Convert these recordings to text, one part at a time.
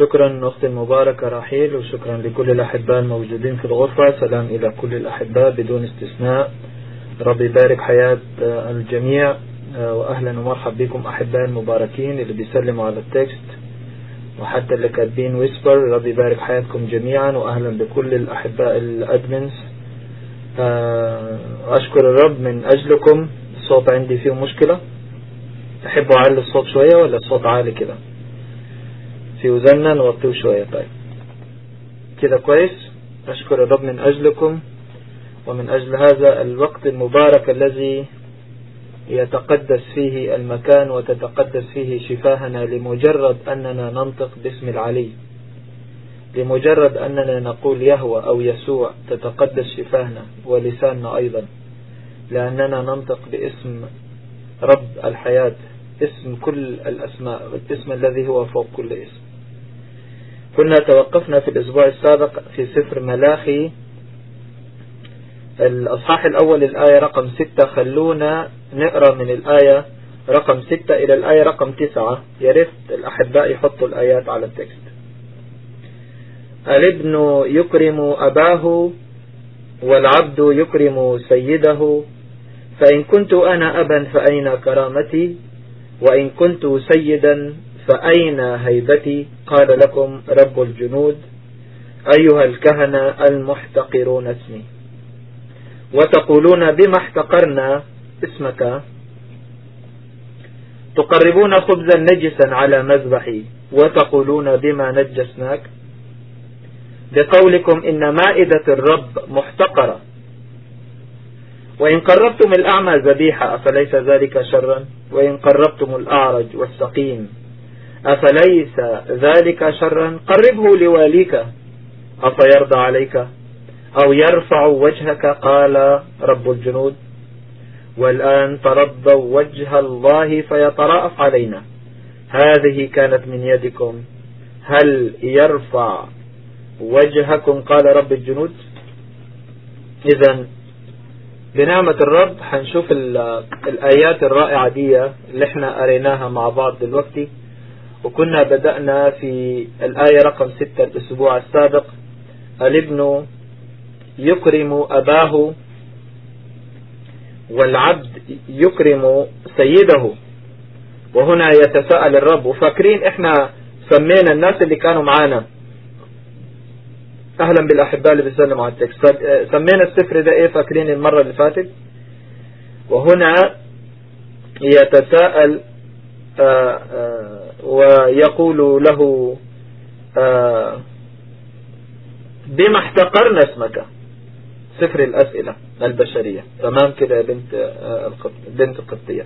شكرا أختي المباركة رحيل وشكرا لكل الأحباء الموجودين في الغرفة. سلام إلى كل الأحباء بدون استثناء. ربي يبارك حياة الجميع وأهلا ومرحب بكم أحباء المباركين اللي بيسلموا على التكست. وحتى اللي كاتبين ويسبر ربي يبارك حياتكم جميعا وأهلا بكل الأحباء الأدمنز أشكر الرب من أجلكم. الصوت عندي فيه مشكلة. تحبوا أعلي الصوت شوية ولا الصوت عالي كده؟ في وزننا نوطيه شوية. طيب. كده كويس؟ أشكر الرب من أجلكم ومن أجل هذا الوقت المبارك الذي يتقدس فيه المكان وتتقدس فيه شفاهنا لمجرد أننا ننطق باسم العلي. لمجرد أننا نقول يهوى أو يسوع تتقدس شفاهنا ولساننا أيضا. لأننا ننطق باسم رب الحياة اسم كل الأسماء الاسم الذي هو فوق كل اسم. كنا توقفنا في الأسبوع السابق في سفر ملاخي. الأصحاح الأول الآية رقم ستة. خلونا نقرأ من الآية رقم ستة إلى الآية رقم تسعة. ياريت الأحباء يحطوا الآيات على التكست. الابن يكرم أباه والعبد يكرم سيده. فإن كنت أنا أبا فأين كرامتي؟ وإن كنت سيدا فأين هيبتي؟ قال لكم رب الجنود أيها الكهنة المحتقرون اسمي. وتقولون بما احتقرنا اسمك؟ تقربون خبزا نجسا على مذبحي وتقولون بما نجسناك؟ بقولكم إن مائدة الرب محتقرة. وإن قربتم الأعمى ذبيحة أفليس ذلك شرا؟ وإن قربتم الأعرج والسقيم. أفليس ذلك شرا؟ قربه لواليك. أفيرضى عليك؟ أو يرفع وجهك؟ قال رب الجنود. والآن ترضوا وجه الله فيتراءف علينا. هذه كانت من يدكم. هل يرفع وجهكم؟ قال رب الجنود. إذا بنعمة الرب هنشوف الآيات الرائعة دي اللي إحنا قريناها مع بعض دلوقتي. وكنا بدأنا في الآية رقم ستة الأسبوع السابق. الابن يكرم أباه والعبد يكرم سيده. وهنا يتساءل الرب وفاكرين إحنا سمينا الناس اللي كانوا معانا؟ أهلا بالأحباء اللي بيسلموا على التكست. سمينا السفر ده إيه؟ فاكرين المرة اللي فاتت؟ وهنا يتساءل آآ آآ ويقول له بما احتقرنا اسمك؟ سفر الأسئلة البشرية. تمام كده يا بنت بنت القبطية.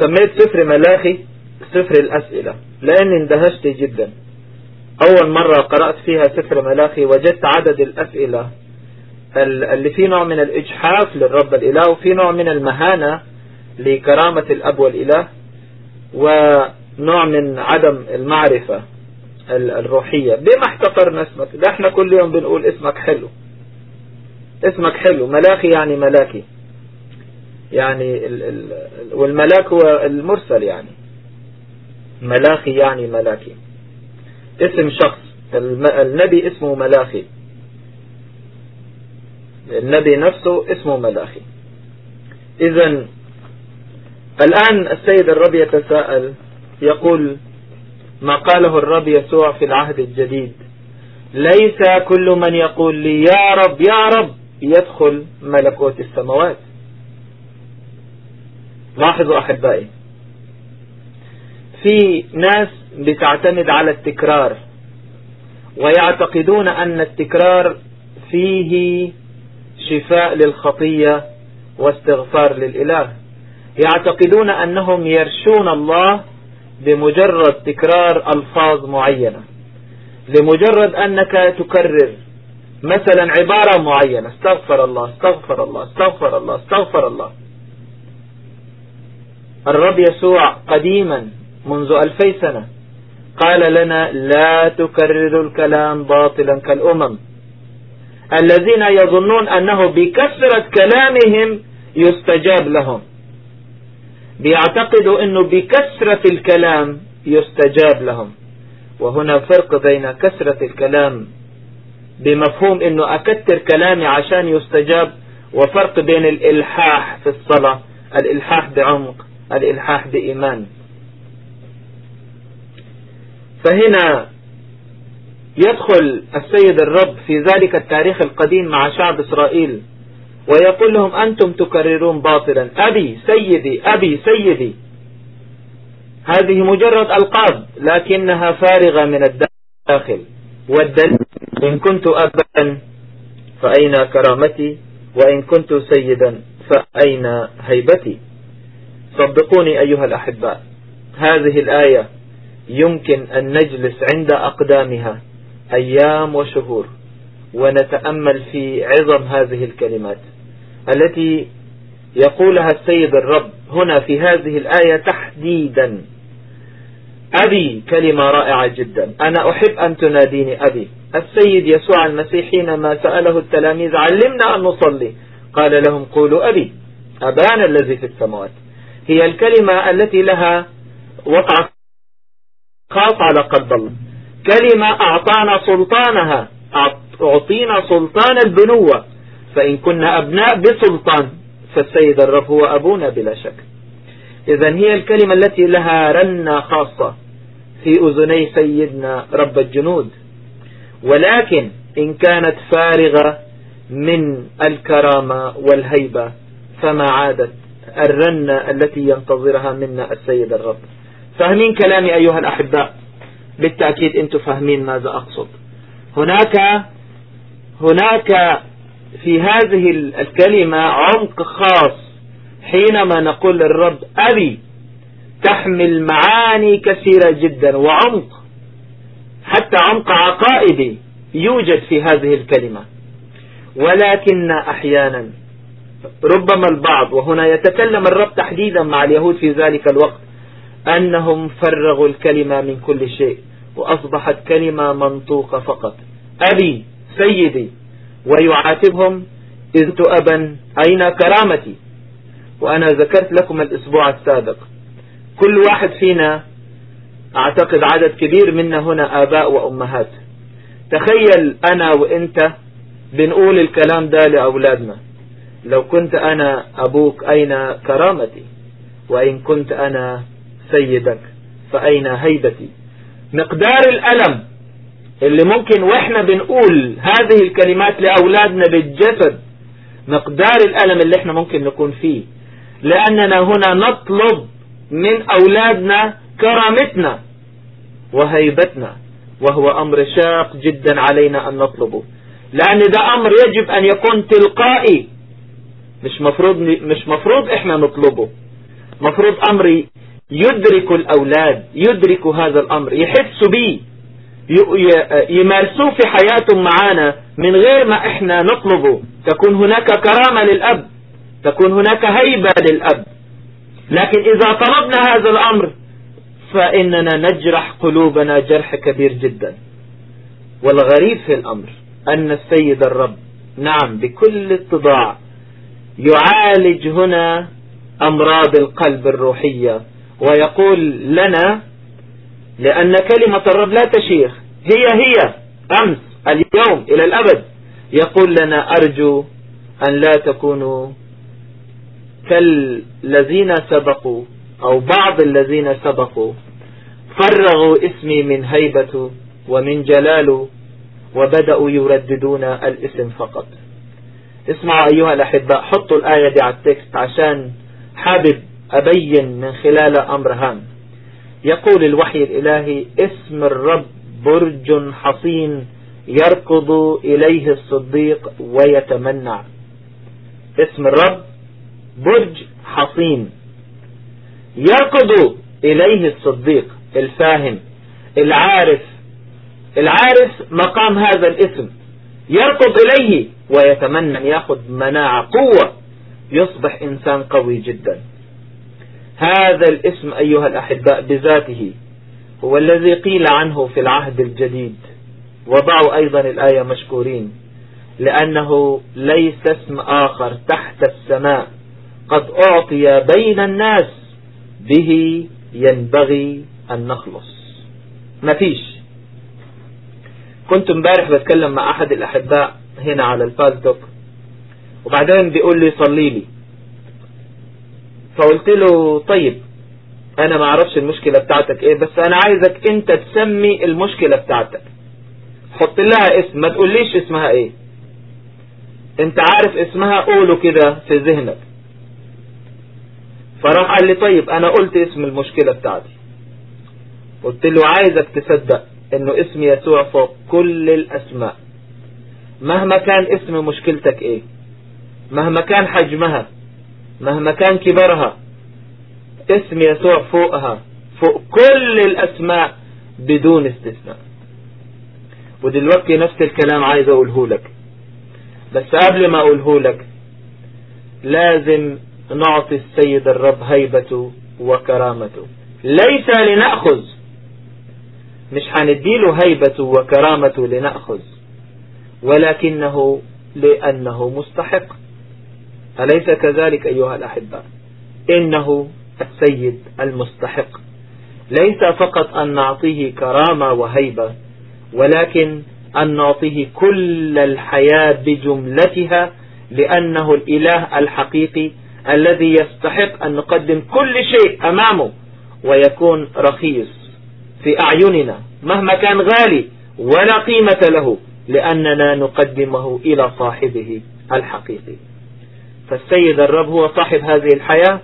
سميت سفر ملاخي سفر الأسئلة لأني اندهشت جدا. أول مرة قرأت فيها سفر ملاخي وجدت عدد الأسئلة اللي فيه نوع من الإجحاف للرب الإله وفي نوع من المهانة لكرامة الأب والإله. ونوع من عدم المعرفة الروحية. بما احتقرنا اسمك؟ ده إحنا كل يوم بنقول اسمك حلو. اسمك حلو. ملاخي يعني ملاكي. يعني ال ال والملاك هو المرسل يعني. ملاخي يعني ملاكي. اسم شخص. النبي اسمه ملاخي النبي نفسه اسمه ملاخي اذا الآن السيد الرب يتساءل يقول ما قاله الرب يسوع في العهد الجديد ليس كل من يقول لي يا رب يا رب يدخل ملكوت السماوات. لاحظوا أحبائي في ناس بتعتمد على التكرار ويعتقدون أن التكرار فيه شفاء للخطية واستغفار للإله. يعتقدون أنهم يرشون الله بمجرد تكرار ألفاظ معينة. لمجرد أنك تكرر مثلا عبارة معينة. استغفر الله استغفر الله استغفر الله استغفر الله. الرب يسوع قديما منذ ألفي سنة قال لنا لا تكرروا الكلام باطلا كالأمم. الذين يظنون أنه بكثرة كلامهم يستجاب لهم. بيعتقدوا أنه بكثرة الكلام يستجاب لهم. وهنا فرق بين كثرة الكلام بمفهوم إنه أكتر كلامي عشان يستجاب وفرق بين الإلحاح في الصلاة الإلحاح بعمق الإلحاح بإيمان. فهنا يدخل السيد الرب في ذلك التاريخ القديم مع شعب إسرائيل. ويقول لهم أنتم تكررون باطلا. أبي سيدي أبي سيدي. هذه مجرد ألقاب لكنها فارغة من الداخل. والدليل إن كنت أبا فأين كرامتي؟ وإن كنت سيدا فأين هيبتي؟ صدقوني أيها الأحباء هذه الآية يمكن أن نجلس عند أقدامها أيام وشهور ونتأمل في عظم هذه الكلمات. التي يقولها السيد الرب هنا في هذه الآية تحديدا. أبي كلمة رائعة جدا. أنا أحب أن تناديني أبي. السيد يسوع المسيح حينما سأله التلاميذ علمنا أن نصلي. قال لهم قولوا أبي أبانا الذي في السماوات. هي الكلمة التي لها وقع خاص على قلب الله. كلمة أعطانا سلطانها أعطينا سلطان البنوة. فإن كنا أبناء بسلطان فالسيد الرب هو أبونا بلا شك. إذا هي الكلمة التي لها رنة خاصة في أذني سيدنا رب الجنود. ولكن إن كانت فارغة من الكرامة والهيبة فما عادت الرنة التي ينتظرها منا السيد الرب. فاهمين كلامي أيها الأحباء؟ بالتأكيد أنتم فاهمين ماذا أقصد. هناك هناك في هذه الكلمة عمق خاص. حينما نقول للرب أبي تحمل معاني كثيرة جدا وعمق. حتى عمق عقائدي يوجد في هذه الكلمة. ولكن أحيانا ربما البعض وهنا يتكلم الرب تحديدا مع اليهود في ذلك الوقت أنهم فرغوا الكلمة من كل شيء وأصبحت كلمة منطوقة فقط. أبي سيدي ويعاتبهم إذ أبا أين كرامتي؟ وأنا ذكرت لكم الأسبوع السابق. كل واحد فينا أعتقد عدد كبير منا هنا آباء وأمهات. تخيل أنا وإنت بنقول الكلام ده لأولادنا. لو كنت أنا أبوك أين كرامتي؟ وإن كنت أنا سيدك فأين هيبتي؟ مقدار الألم اللي ممكن وإحنا بنقول هذه الكلمات لأولادنا بالجسد مقدار الألم اللي إحنا ممكن نكون فيه. لأننا هنا نطلب من أولادنا كرامتنا وهيبتنا وهو أمر شاق جدا علينا أن نطلبه. لأن ده أمر يجب أن يكون تلقائي مش مفروض مش مفروض إحنا نطلبه. مفروض أمر يدرك الأولاد يدرك هذا الأمر يحسوا به. يمارسوه في حياتهم معانا من غير ما إحنا نطلبه تكون هناك كرامة للأب تكون هناك هيبة للأب. لكن إذا طلبنا هذا الأمر فإننا نجرح قلوبنا جرح كبير جدا. والغريب في الأمر أن السيد الرب نعم بكل اتضاع يعالج هنا أمراض القلب الروحية ويقول لنا لأن كلمة الرب لا تشيخ هي هي. أمس اليوم إلى الأبد. يقول لنا أرجو أن لا تكونوا كالذين سبقوا أو بعض الذين سبقوا. فرغوا اسمي من هيبته ومن جلاله وبدأوا يرددون الاسم فقط. اسمعوا أيها الأحباء حطوا الآية دي على التكست عشان حابب أبين من خلال أمر هام يقول الوحي الإلهي اسم الرب برج حصين يركض إليه الصديق ويتمنع اسم الرب برج حصين. يركض إليه الصديق الفاهم العارف. العارف مقام هذا الاسم. يركض إليه ويتمنى أن يأخذ مناعة قوة. يصبح إنسان قوي جدا. هذا الاسم أيها الأحباء بذاته. هو الذي قيل عنه في العهد الجديد وضعوا أيضا الآية مشكورين لأنه ليس اسم آخر تحت السماء قد أعطي بين الناس به ينبغي أن نخلص. ما فيش. كنت امبارح بتكلم مع أحد الأحباء هنا على الفالتوك وبعدين بيقول لي صلي لي. فقلت له طيب أنا ما أعرفش المشكلة بتاعتك إيه بس أنا عايزك أنت تسمي المشكلة بتاعتك. حط لها اسم ما تقوليش اسمها إيه. أنت عارف اسمها؟ قوله كده في ذهنك. فراح قال لي طيب أنا قلت اسم المشكلة بتاعتي. قلت له عايزك تصدق إنه اسم يسوع فوق كل الأسماء. مهما كان اسم مشكلتك إيه مهما كان حجمها مهما كان كبرها اسم يسوع فوقها فوق كل الأسماء بدون استثناء. ودلوقتي نفس الكلام عايز أقوله لك. بس قبل ما أقوله لك لازم نعطي السيد الرب هيبته وكرامته. ليس لنأخذ مش هنديله هيبته وكرامته لنأخذ ولكنه لأنه مستحق. أليس كذلك أيها الأحباء إنه السيد المستحق. ليس فقط أن نعطيه كرامة وهيبة ولكن أن نعطيه كل الحياة بجملتها لأنه الإله الحقيقي الذي يستحق أن نقدم كل شيء أمامه ويكون رخيص في أعيننا مهما كان غالي ولا قيمة له لأننا نقدمه إلى صاحبه الحقيقي. فالسيد الرب هو صاحب هذه الحياة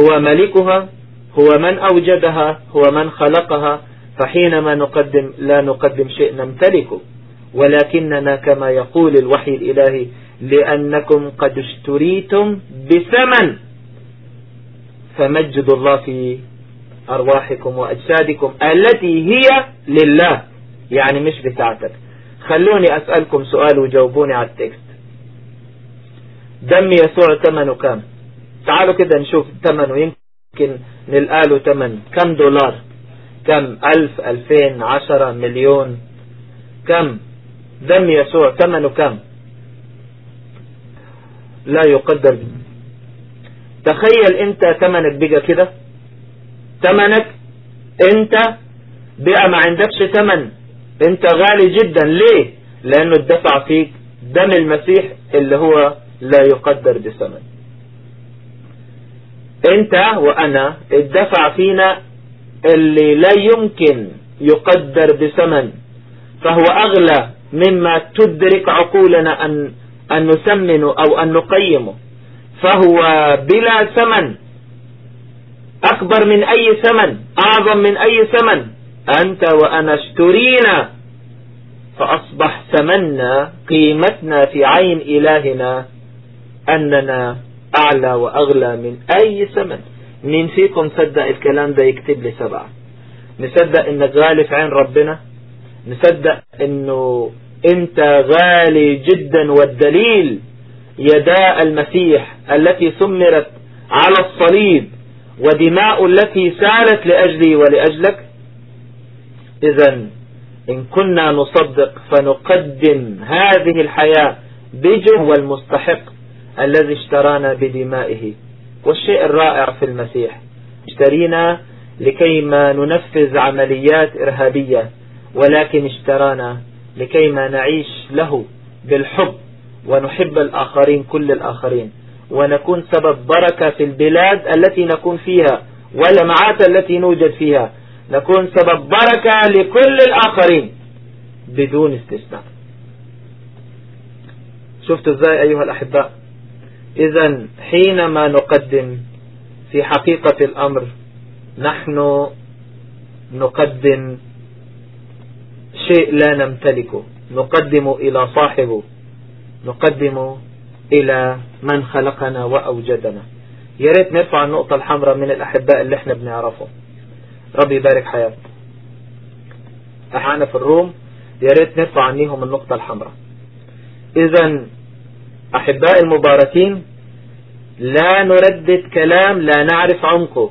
هو ملكها هو من أوجدها هو من خلقها فحينما نقدم لا نقدم شيء نمتلكه ولكننا كما يقول الوحي الإلهي لأنكم قد اشتريتم بثمن فمجد الله في أرواحكم وأجسادكم التي هي لله يعني مش بتاعتك. خلوني أسألكم سؤال وجاوبوني على التكست. دم يسوع ثمنه كام؟ تعالوا كده نشوف ثمنه يمكن نلقاله ثمن كم دولار؟ كم؟ ألف ألفين عشرة مليون. كم؟ دم يسوع. ثمنه كم؟ لا يقدر. تخيل أنت ثمنك بقى كده. ثمنك أنت بقى ما عندكش ثمن أنت غالي جدا. ليه؟ لأنه اتدفع فيك دم المسيح اللي هو لا يقدر بثمن. أنت وأنا اتدفع فينا اللي لا يمكن يقدر بثمن فهو أغلى مما تدرك عقولنا أن أن نثمنه أو أن نقيمه فهو بلا ثمن أكبر من أي ثمن أعظم من أي ثمن. أنت وأنا اشترينا فأصبح ثمننا قيمتنا في عين إلهنا أننا أعلى وأغلى من أي ثمن. مين فيكم صدق الكلام ده يكتب لي سبعة؟ نصدق إنك غالي في عين ربنا؟ نصدق إنه أنت غالي جدا والدليل يداء المسيح التي ثمرت على الصليب ودماء التي سالت لأجلي ولأجلك؟ إذا إن كنا نصدق فنقدم هذه الحياة بجه والمستحق. الذي اشترانا بدمائه. والشيء الرائع في المسيح اشترينا لكي ما ننفذ عمليات إرهابية ولكن اشترانا لكي ما نعيش له بالحب ونحب الآخرين كل الآخرين ونكون سبب بركة في البلاد التي نكون فيها والجماعات التي نوجد فيها. نكون سبب بركة لكل الآخرين بدون استثناء. شفت إزاي أيها الأحباء؟ إذا حينما نقدم في حقيقة الأمر نحن نقدم شيء لا نمتلكه. نقدم إلى صاحبه. نقدم إلى من خلقنا وأوجدنا. يا ريت نرفع النقطة الحمراء من الأحباء اللي إحنا بنعرفه. ربي يبارك حياتك أحانا في الروم يا ريت نرفع عنيهم النقطة الحمراء. إذا أحباء المباركين لا نردد كلام لا نعرف عمقه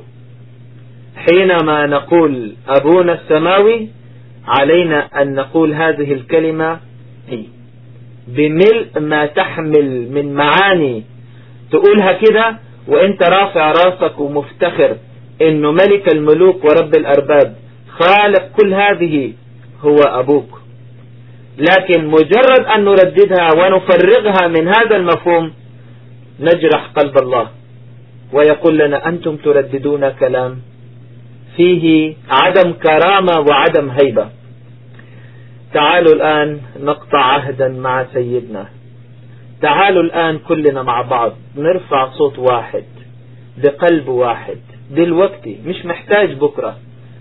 حينما نقول أبونا السماوي علينا أن نقول هذه الكلمة بملء ما تحمل من معاني تقولها كده وأنت رافع راسك ومفتخر إنه ملك الملوك ورب الأرباب. خالق كل هذه هو أبوك. لكن مجرد أن نرددها ونفرغها من هذا المفهوم نجرح قلب الله ويقول لنا أنتم ترددون كلام فيه عدم كرامة وعدم هيبة. تعالوا الآن نقطع عهدا مع سيدنا. تعالوا الآن كلنا مع بعض نرفع صوت واحد بقلب واحد. دلوقتي مش محتاج بكرة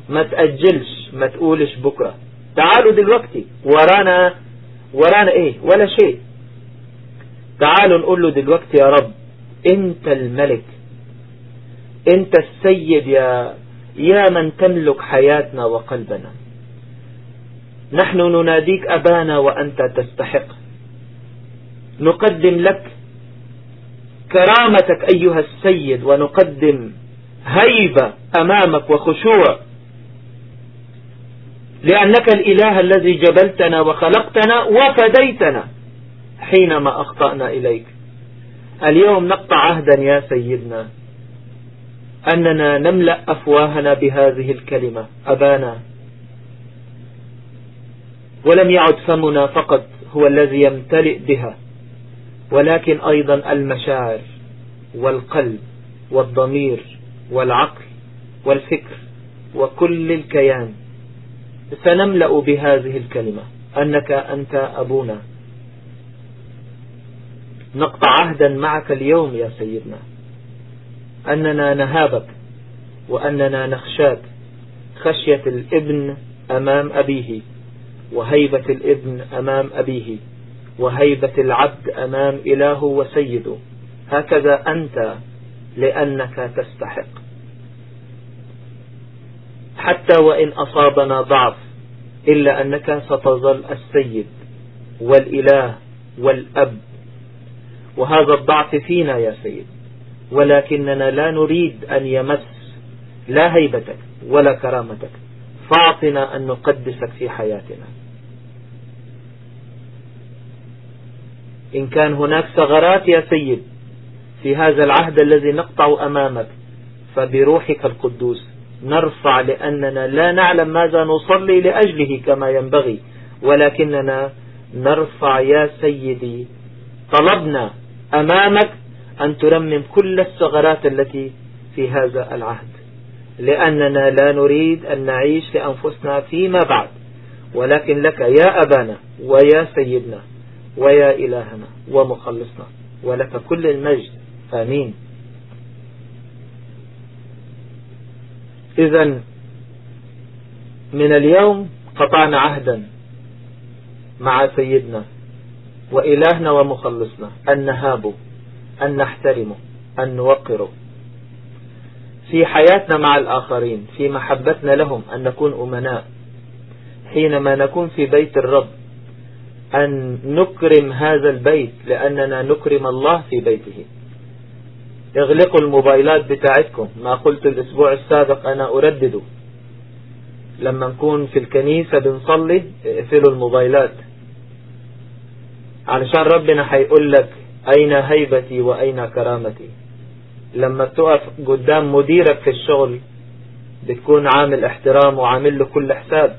ما تأجلش ما تقولش بكرة. تعالوا دلوقتي. ورانا ورانا إيه؟ ولا شيء. تعالوا نقول له دلوقتي يا رب أنت الملك. أنت السيد يا يا من تملك حياتنا وقلبنا. نحن نناديك أبانا وأنت تستحق. نقدم لك كرامتك أيها السيد ونقدم هيبة أمامك وخشوع. لأنك الإله الذي جبلتنا وخلقتنا وفديتنا حينما أخطأنا إليك. اليوم نقطع عهدا يا سيدنا. أننا نملأ أفواهنا بهذه الكلمة أبانا. ولم يعد فمنا فقط هو الذي يمتلئ بها ولكن أيضا المشاعر والقلب والضمير والعقل والفكر وكل الكيان. سنملأ بهذه الكلمة. أنك أنت أبونا. نقطع عهدا معك اليوم يا سيدنا. أننا نهابك وأننا نخشاك. خشية الإبن أمام أبيه وهيبة الإبن أمام أبيه وهيبة العبد أمام إله وسيده. هكذا أنت لأنك تستحق. حتى وإن أصابنا ضعف إلا أنك ستظل السيد والإله والأب. وهذا الضعف فينا يا سيد ولكننا لا نريد أن يمس لا هيبتك ولا كرامتك. فاعطنا أن نقدسك في حياتنا. إن كان هناك ثغرات يا سيد في هذا العهد الذي نقطع أمامك فبروحك القدوس نرفع لأننا لا نعلم ماذا نصلي لأجله كما ينبغي ولكننا نرفع يا سيدي طلبنا أمامك أن ترمم كل الثغرات التي في هذا العهد. لأننا لا نريد أن نعيش لأنفسنا فيما بعد ولكن لك يا أبانا ويا سيدنا ويا إلهنا ومخلصنا ولك كل المجد. آمين. إذا من اليوم قطعنا عهدا مع سيدنا وإلهنا ومخلصنا أن نهابه أن نحترمه أن نوقره في حياتنا مع الآخرين في محبتنا لهم أن نكون أمناء. حينما نكون في بيت الرب أن نكرم هذا البيت لأننا نكرم الله في بيته. اغلقوا الموبايلات بتاعتكم. ما قلت الأسبوع السابق أنا أردده. لما نكون في الكنيسة بنصلي اقفلوا الموبايلات. علشان ربنا هيقول لك أين هيبتي وأين كرامتي. لما تقف قدام مديرك في الشغل بتكون عامل احترام وعامل له كل حساب.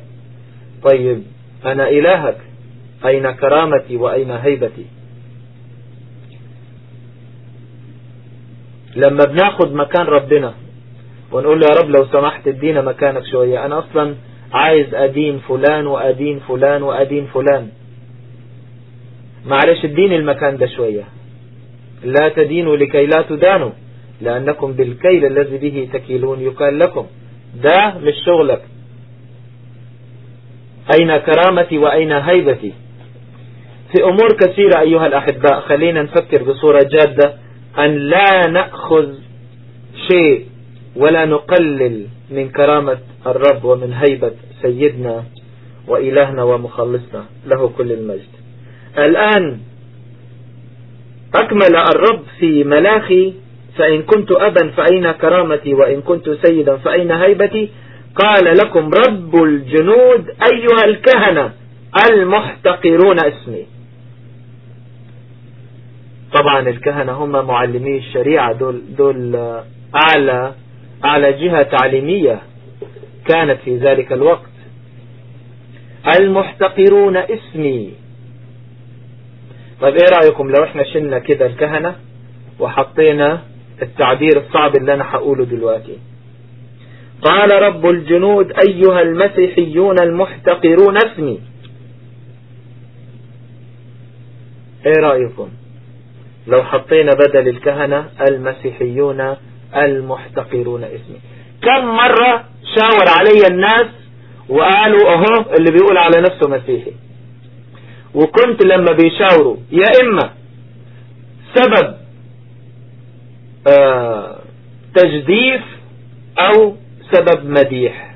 طيب أنا إلهك أين كرامتي وأين هيبتي؟ لما بناخد مكان ربنا ونقول له يا رب لو سمحت ادينا مكانك شوية. أنا أصلا عايز أدين فلان وأدين فلان وأدين فلان. معلش اديني المكان ده شوية. لا تدينوا لكي لا تدانوا لأنكم بالكيل الذي به تكيلون يقال لكم. ده مش شغلك. أين كرامتي وأين هيبتي؟ في أمور كثيرة أيها الأحباء خلينا نفكر بصورة جادة. أن لا نأخذ شيء ولا نقلل من كرامة الرب ومن هيبة سيدنا وإلهنا ومخلصنا له كل المجد. الآن أكمل الرب في ملاخي فإن كنت أبا فأين كرامتي وإن كنت سيدا فأين هيبتي؟ قال لكم رب الجنود أيها الكهنة المحتقرون اسمي. طبعا الكهنة هم معلمي الشريعة دول, دول أعلى, أعلى جهة تعليمية كانت في ذلك الوقت. المحتقرون اسمي. طيب إيه رأيكم لو إحنا شلنا كده الكهنة وحطينا التعبير الصعب اللي أنا هقوله دلوقتي؟ قال رب الجنود أيها المسيحيون المحتقرون اسمي. إيه رأيكم؟ لو حطينا بدل الكهنة المسيحيون المحتقرون اسمي. كم مرة شاور علي الناس وقالوا أهو اللي بيقول على نفسه مسيحي. وكنت لما بيشاوروا يا إما سبب آه تجديف أو سبب مديح.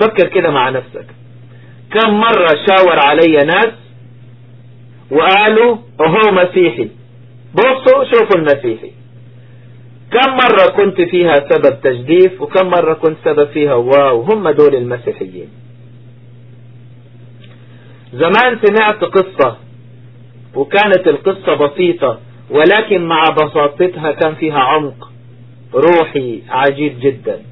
فكر كده مع نفسك. كم مرة شاور علي ناس وقالوا هو مسيحي. بصوا شوفوا المسيحي. كم مرة كنت فيها سبب تجديف وكم مرة كنت سبب فيها واو. هم دول المسيحيين. زمان سمعت قصة وكانت القصة بسيطة ولكن مع بساطتها كان فيها عمق روحي عجيب جدا.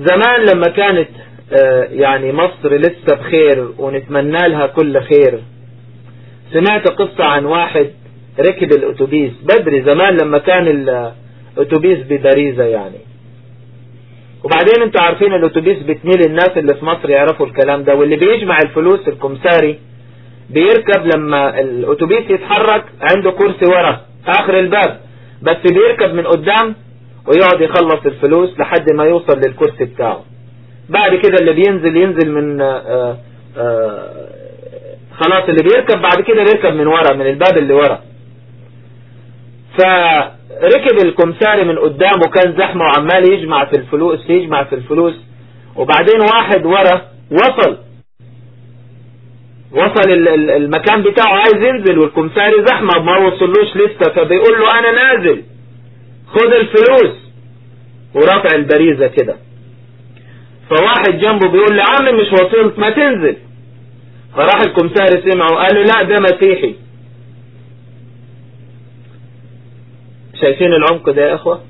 زمان لما كانت يعني مصر لسه بخير ونتمنى لها كل خير سمعت قصة عن واحد ركب الأتوبيس بدري زمان لما كان الأتوبيس ببريزة يعني. وبعدين أنتوا عارفين الأتوبيس بتميل الناس اللي في مصر يعرفوا الكلام ده واللي بيجمع الفلوس الكمساري بيركب لما الأتوبيس يتحرك عنده كرسي ورا آخر الباب بس بيركب من قدام ويقعد يخلص الفلوس لحد ما يوصل للكرسي بتاعه. بعد كده اللي بينزل ينزل من آآ آآ خلاص اللي بيركب بعد كده بيركب من ورا من الباب اللي ورا. فركب الكمساري من قدام وكان زحمة وعمال يجمع في الفلوس يجمع في الفلوس. وبعدين واحد ورا وصل. وصل المكان بتاعه عايز ينزل والكمساري زحمة ما وصلوش لسه. فبيقول له أنا نازل. خد الفلوس. ورافع البريزة كده. فواحد جنبه بيقول له عم مش وصلت ما تنزل. فراح الكمساري سمعه وقال له لا ده مسيحي. شايفين العمق ده يا إخوة؟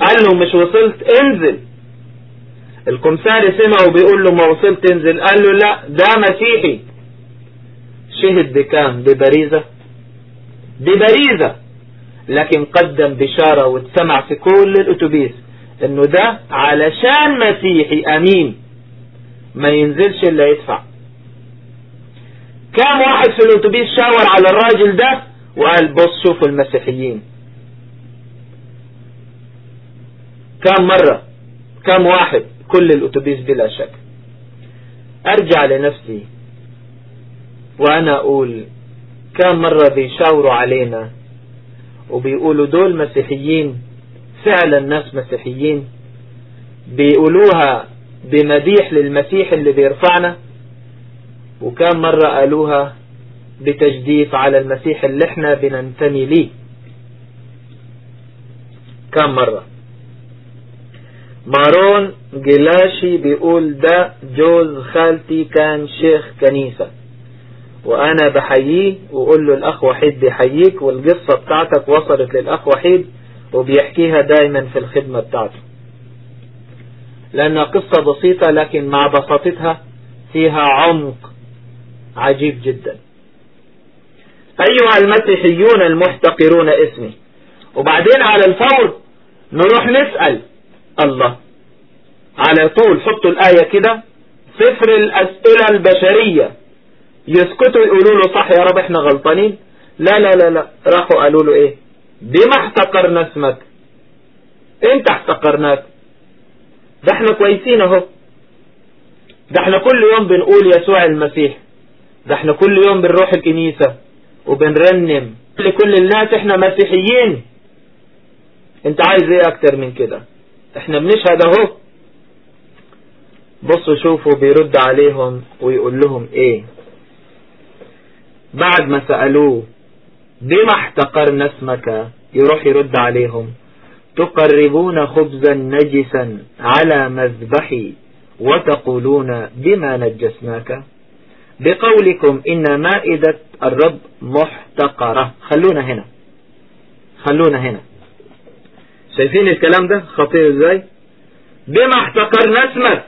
قال له مش وصلت انزل. الكمساري سمعه وبيقول له ما وصلت انزل. قال له لا ده مسيحي. شهد بكام ببريزة ببريزة لكن قدم بشارة واتسمع في كل الأتوبيس إنه ده علشان مسيحي أمين. ما ينزلش إلا يدفع. كام واحد في الاتوبيس شاور على الراجل ده وقال بص شوفوا المسيحيين. كام مرة كام واحد كل الاتوبيس بلا شك. أرجع لنفسي وأنا أقول كم مرة بيشاوروا علينا وبيقولوا دول مسيحيين فعلا ناس مسيحيين بيقولوها بمديح للمسيح اللي بيرفعنا. وكم مرة قالوها بتجديف على المسيح اللي إحنا بننتمي ليه. كم مرة. مارون جلاشي بيقول ده جوز خالتي كان شيخ كنيسة. وأنا بحييه وقول له الأخ وحيد بيحييك والقصة بتاعتك وصلت للأخ وحيد وبيحكيها دايما في الخدمة بتاعته. لأنها قصة بسيطة لكن مع بساطتها فيها عمق عجيب جدا. أيها المسيحيون المحتقرون اسمي وبعدين على الفور نروح نسأل الله. على طول حطوا الآية كده سفر الأسئلة البشرية. يسكتوا يقولوا له صح يا رب إحنا غلطانين. لا لا لا لا. راحوا قالوا له إيه؟ بما احتقرنا اسمك. إنت احتقرناك. ده إحنا كويسين أهو. ده إحنا كل يوم بنقول يسوع المسيح. ده إحنا كل يوم بنروح الكنيسة وبنرنم. لكل الناس إحنا مسيحيين. انت عايز إيه أكتر من كده؟ إحنا بنشهد اهو. بصوا شوفوا بيرد عليهم ويقول لهم إيه. بعد ما سألوه بما احتقرنا اسمك؟ يروح يرد عليهم. تقربون خبزا نجسا على مذبحي وتقولون بما نجسناك؟ بقولكم إن مائدة الرب محتقرة. خلونا هنا. خلونا هنا. شايفين الكلام ده؟ خطير إزاي؟ بما احتقرنا اسمك.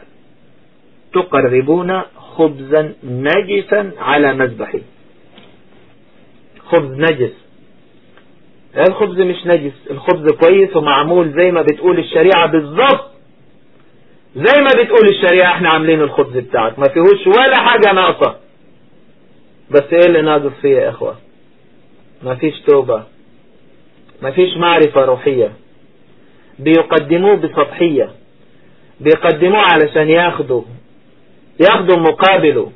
تقربون خبزا نجسا على مذبحي خبز نجس. الخبز مش نجس الخبز كويس ومعمول زي ما بتقول الشريعة بالظبط. زي ما بتقول الشريعة إحنا عاملين الخبز بتاعك. ما فيهوش ولا حاجة ناقصة. بس إيه اللي ناقص فيه يا اخوة؟ ما فيش توبة. ما فيش معرفة روحية. بيقدموه بسطحية. بيقدموه علشان ياخدوا. ياخدوا مقابله.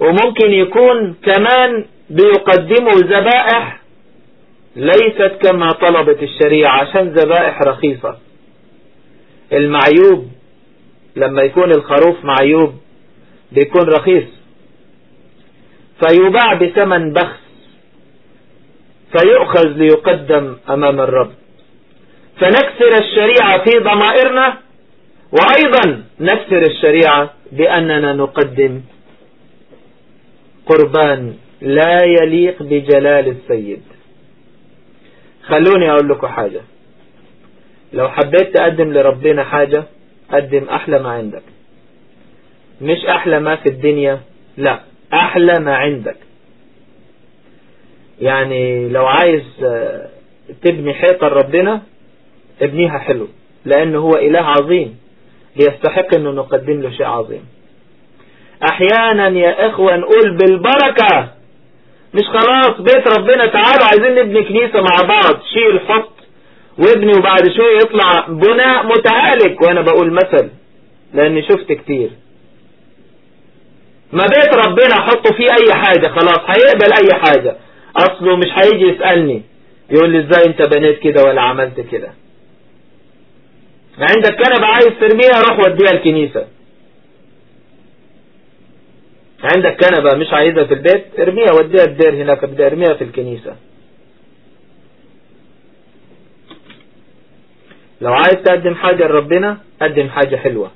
وممكن يكون كمان بيقدموا ذبائح ليست كما طلبت الشريعة عشان ذبائح رخيصة. المعيوب لما يكون الخروف معيوب بيكون رخيص. فيباع بثمن بخس فيؤخذ ليقدم أمام الرب. فنكسر الشريعة في ضمائرنا وأيضا نكسر الشريعة بأننا نقدم قربان لا يليق بجلال السيد. خلوني أقول لكم حاجة. لو حبيت تقدم لربنا حاجة قدم أحلى ما عندك. مش أحلى ما في الدنيا لا أحلى ما عندك. يعني لو عايز تبني حيطة ربنا ابنيها حلو لأنه هو إله عظيم يستحق أنه نقدم له شيء عظيم. أحيانا يا إخوة نقول بالبركة مش خلاص بيت ربنا تعالوا عايزين نبني كنيسة مع بعض شيل حط وابني وبعد شوية يطلع بناء متهالك وأنا بقول مثل لأني شفت كتير. ما بيت ربنا حطه فيه أي حاجة خلاص هيقبل أي حاجة. أصله مش هيجي يسألني يقول لي إزاي أنت بنيت كده ولا عملت كده؟ عندك كنبة عايز ترميها روح وديها الكنيسة. عندك كنبة مش عايزها في البيت ارميها وديها الدير هناك ارميها في الكنيسة. لو عايز تقدم حاجة لربنا قدم حاجة حلوة.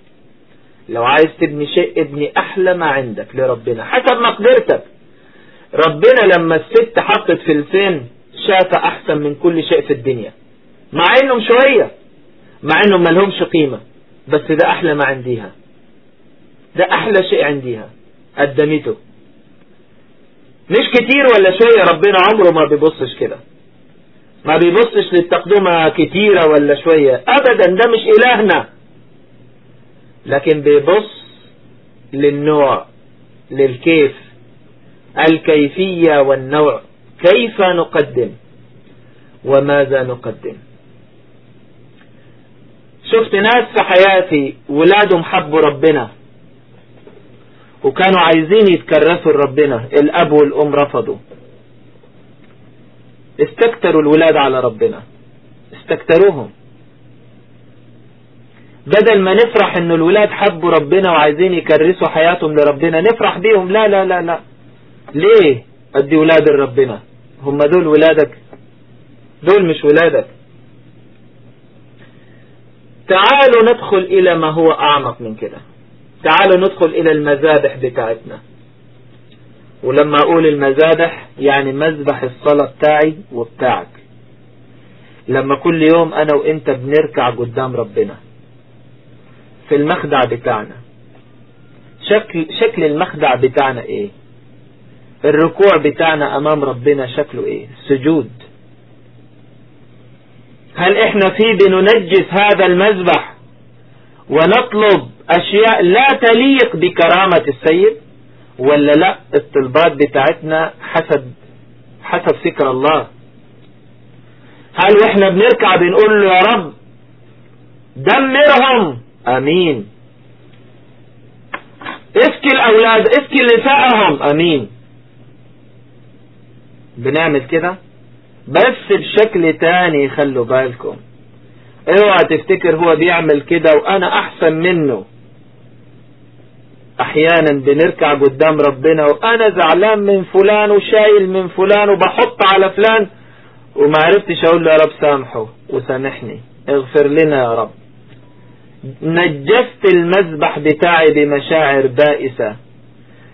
لو عايز تبني شيء ابني أحلى ما عندك لربنا حسب مقدرتك. ربنا لما الست حطت فلسين شاف أحسن من كل شيء في الدنيا. مع إنهم شوية مع إنهم ملهمش قيمة بس ده أحلى ما عنديها. ده أحلى شيء عنديها. قدمته. مش كتير ولا شوية ربنا عمره ما بيبصش كده. ما بيبصش للتقدمة كتيرة ولا شوية. ابدا ده مش إلهنا. لكن بيبص للنوع للكيف الكيفية والنوع. كيف نقدم؟ وماذا نقدم؟ شفت ناس في حياتي ولادهم حبوا ربنا وكانوا عايزين يتكرسوا لربنا. الأب والأم رفضوا. استكتروا الولاد على ربنا. استكتروهم. بدل ما نفرح ان الولاد حبوا ربنا وعايزين يكرسوا حياتهم لربنا نفرح بيهم. لا لا لا لا. ليه أدي ولاد ربنا هم دول ولادك. دول مش ولادك. تعالوا ندخل إلى ما هو أعمق من كده. تعالوا ندخل إلى المذابح بتاعتنا. ولما أقول المذابح يعني مذبح الصلاة بتاعي وبتاعك. لما كل يوم أنا وإنت بنركع قدام ربنا. في المخدع بتاعنا. شكل, شكل المخدع بتاعنا إيه؟ الركوع بتاعنا أمام ربنا شكله إيه؟ سجود. هل إحنا فيه بننجس هذا المذبح ونطلب أشياء لا تليق بكرامة السيد؟ ولا لا؟ الطلبات بتاعتنا حسب حسب فكر الله. هل وإحنا بنركع بنقول له يا رب؟ دمرهم. آمين. اسكي الأولاد اسكي نسائهم. آمين. بنعمل كده؟ بس بشكل تاني خلوا بالكم. اوعى تفتكر هو بيعمل كده وأنا أحسن منه. أحيانا بنركع قدام ربنا وأنا زعلان من فلان وشايل من فلان وبحط على فلان وما عرفتش أقول له يا رب سامحه وسامحني. اغفر لنا يا رب. نجست المذبح بتاعي بمشاعر بائسة.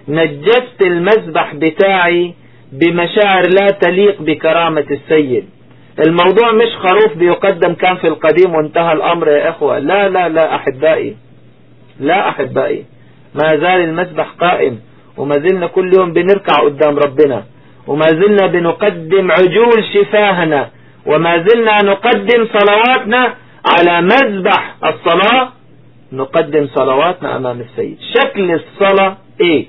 نجست المذبح بتاعي بمشاعر لا تليق بكرامة السيد. الموضوع مش خروف بيقدم كان في القديم وانتهى الأمر يا إخوة. لا لا لا أحبائي. لا أحبائي. ما زال المسبح قائم وما زلنا كل يوم بنركع قدام ربنا وما زلنا بنقدم عجول شفاهنا وما زلنا نقدم صلواتنا على مذبح الصلاة نقدم صلواتنا أمام السيد. شكل الصلاة إيه؟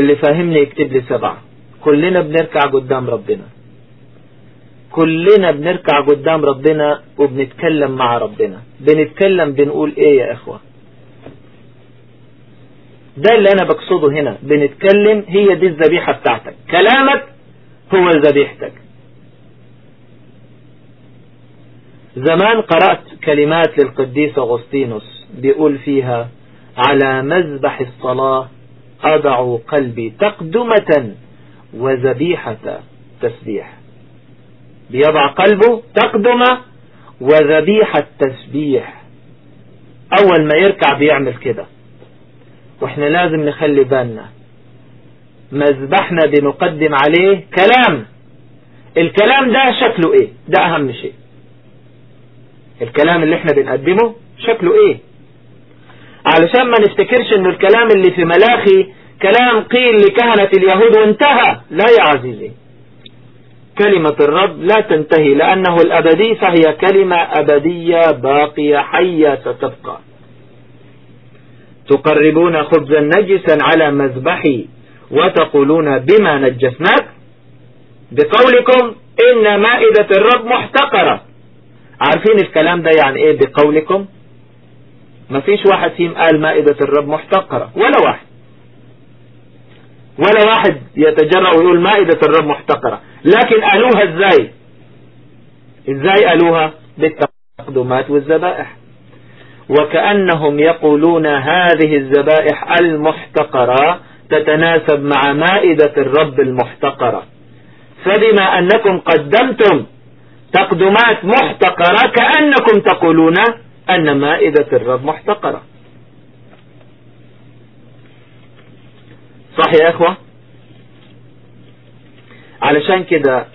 اللي فاهمني يكتب لي سبعة. كلنا بنركع قدام ربنا. كلنا بنركع قدام ربنا وبنتكلم مع ربنا. بنتكلم بنقول إيه يا إخوة؟ ده اللي أنا بقصده هنا. بنتكلم هي دي الذبيحة بتاعتك. كلامك هو ذبيحتك. زمان قرأت كلمات للقديس أغسطينوس بيقول فيها على مذبح الصلاة أضع قلبي تقدمة وذبيحة تسبيح. بيضع قلبه تقدمة وذبيحة تسبيح. أول ما يركع بيعمل كده. وإحنا لازم نخلي بالنا. مذبحنا بنقدم عليه كلام. الكلام ده شكله إيه؟ ده أهم شيء. الكلام اللي إحنا بنقدمه شكله إيه؟ علشان ما نفتكرش إنه الكلام اللي في ملاخي كلام قيل لكهنة اليهود وانتهى. لا يا عزيزي. كلمة الرب لا تنتهي لأنه الأبدي فهي كلمة أبدية باقية حية ستبقى. تقربون خبزا نجسا على مذبحي وتقولون بما نجسناك؟ بقولكم إن مائدة الرب محتقرة. عارفين الكلام ده يعني إيه بقولكم؟ ما فيش واحد فيهم قال مائدة الرب محتقرة ولا واحد. ولا واحد يتجرأ ويقول مائدة الرب محتقرة. لكن قالوها إزاي؟ إزاي قالوها؟ بالتقدمات والذبائح. وكأنهم يقولون هذه الذبائح المحتقرة تتناسب مع مائدة الرب المحتقرة. فبما أنكم قدمتم تقدمات محتقرة كأنكم تقولون أن مائدة الرب محتقرة. صح يا أخوة؟ علشان كده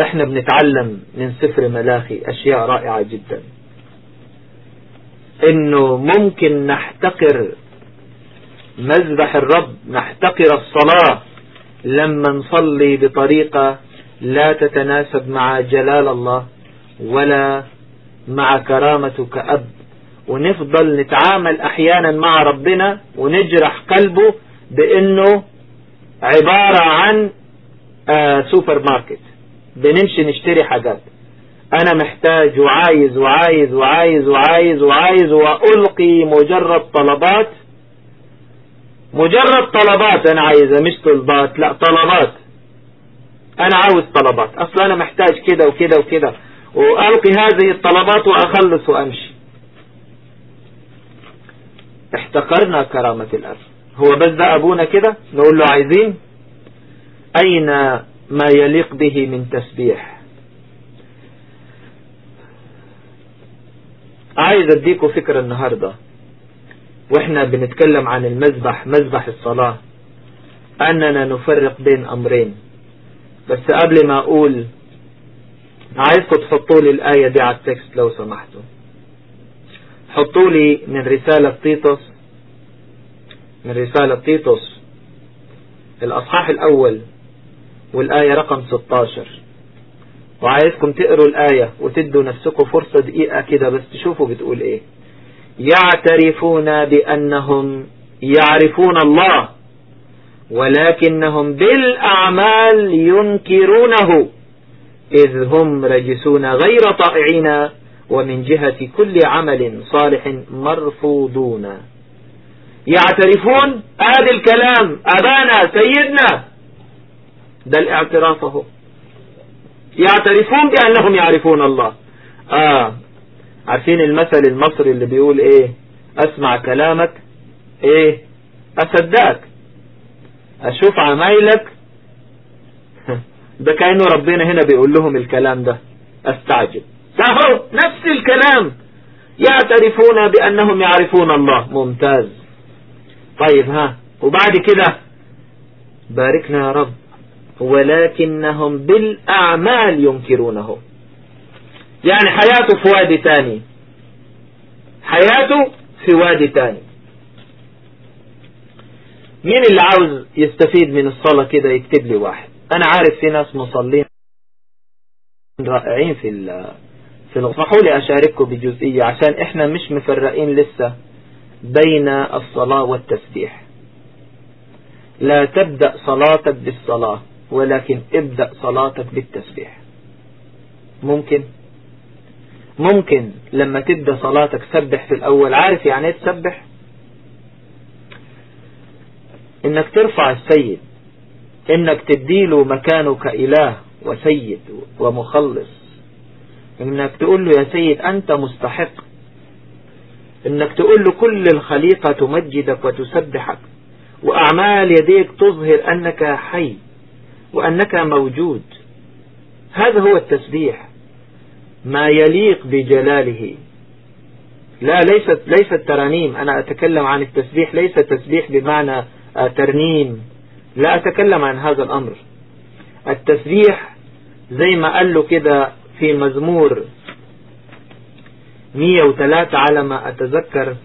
إحنا بنتعلم من سفر ملاخي أشياء رائعة جدا. إنه ممكن نحتقر مذبح الرب نحتقر الصلاة لما نصلي بطريقة لا تتناسب مع جلال الله ولا مع كرامته كأب ونفضل نتعامل أحيانا مع ربنا ونجرح قلبه بإنه عبارة عن آه سوبر ماركت. بنمشي نشتري حاجات. أنا محتاج وعايز وعايز وعايز وعايز وعايز وألقي مجرد طلبات. مجرد طلبات أنا عايزة مش طلبات لا طلبات. أنا عاوز طلبات. أصلا أنا محتاج كده وكده وكده. وألقي هذه الطلبات وأخلص وأمشي. احتقرنا كرامة الاب هو بس ده أبونا كده؟ نقول له عايزين؟ أين ما يليق به من تسبيح؟ عايز اديكم فكرة النهاردة. وإحنا بنتكلم عن المذبح مذبح الصلاة. أننا نفرق بين أمرين. بس قبل ما أقول عايزكم تحطوا لي الآية دي على التكست لو سمحتوا. حطوا لي من رسالة تيتوس. من رسالة تيتوس. الأصحاح الأول والآية رقم 16 وعايزكم تقروا الآية وتدوا نفسكم فرصة دقيقة كده بس تشوفوا بتقول إيه. يعترفون بأنهم يعرفون الله ولكنهم بالأعمال ينكرونه إذ هم رجسون غير طائعين ومن جهة كل عمل صالح مرفوضون. يعترفون هذا الكلام أبانا سيدنا ده الاعتراف هو. يعترفون بأنهم يعرفون الله. آه. عارفين المثل المصري اللي بيقول إيه؟ أسمع كلامك. إيه؟ أصدقك. أشوف عمايلك. ده كأنه ربنا هنا بيقول لهم الكلام ده. أستعجب. فهو نفس الكلام. يعترفون بأنهم يعرفون الله. ممتاز. طيب ها. وبعد كده باركنا يا رب. ولكنهم بالأعمال ينكرونه. يعني حياته في وادي تاني. حياته في وادي تاني. مين اللي عاوز يستفيد من الصلاة كده؟ يكتب لي واحد. أنا عارف في ناس مصلين رائعين في في اسمحوا لي أشارككم بجزئية عشان إحنا مش مفرقين لسه بين الصلاة والتسبيح. لا تبدأ صلاتك بالصلاة. ولكن ابدأ صلاتك بالتسبيح. ممكن؟ ممكن لما تبدأ صلاتك سبح في الأول. عارف يعني إيه تسبح؟ إنك ترفع السيد. إنك تديله مكانه كإله وسيد ومخلص. إنك تقول له يا سيد أنت مستحق. إنك تقول له كل الخليقة تمجدك وتسبحك. وأعمال يديك تظهر أنك حي. وأنك موجود. هذا هو التسبيح. ما يليق بجلاله. لا ليست ليست ترانيم أنا أتكلم عن التسبيح ليس تسبيح بمعنى ترنيم. لا أتكلم عن هذا الأمر. التسبيح زي ما قال له كده في مزمور 103 على ما أتذكر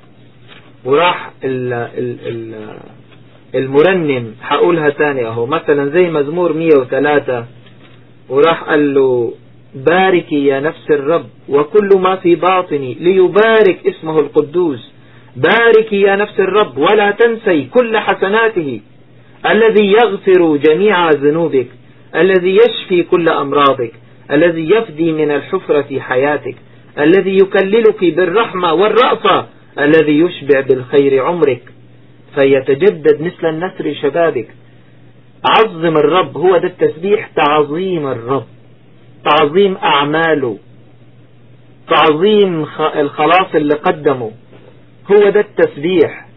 وراح ال ال ال المرنم هقولها تاني أهو. مثلا زي مزمور 103 وراح قال له باركي يا نفس الرب وكل ما في باطني ليبارك اسمه القدوس. باركي يا نفس الرب ولا تنسي كل حسناته الذي يغفر جميع ذنوبك الذي يشفي كل أمراضك الذي يفدي من الحفرة حياتك الذي يكللك بالرحمة والرأفة الذي يشبع بالخير عمرك. فيتجدد مثل النسر شبابك. عظم الرب هو ده التسبيح تعظيم الرب. تعظيم أعماله. تعظيم الخلاص اللي قدمه. هو ده التسبيح.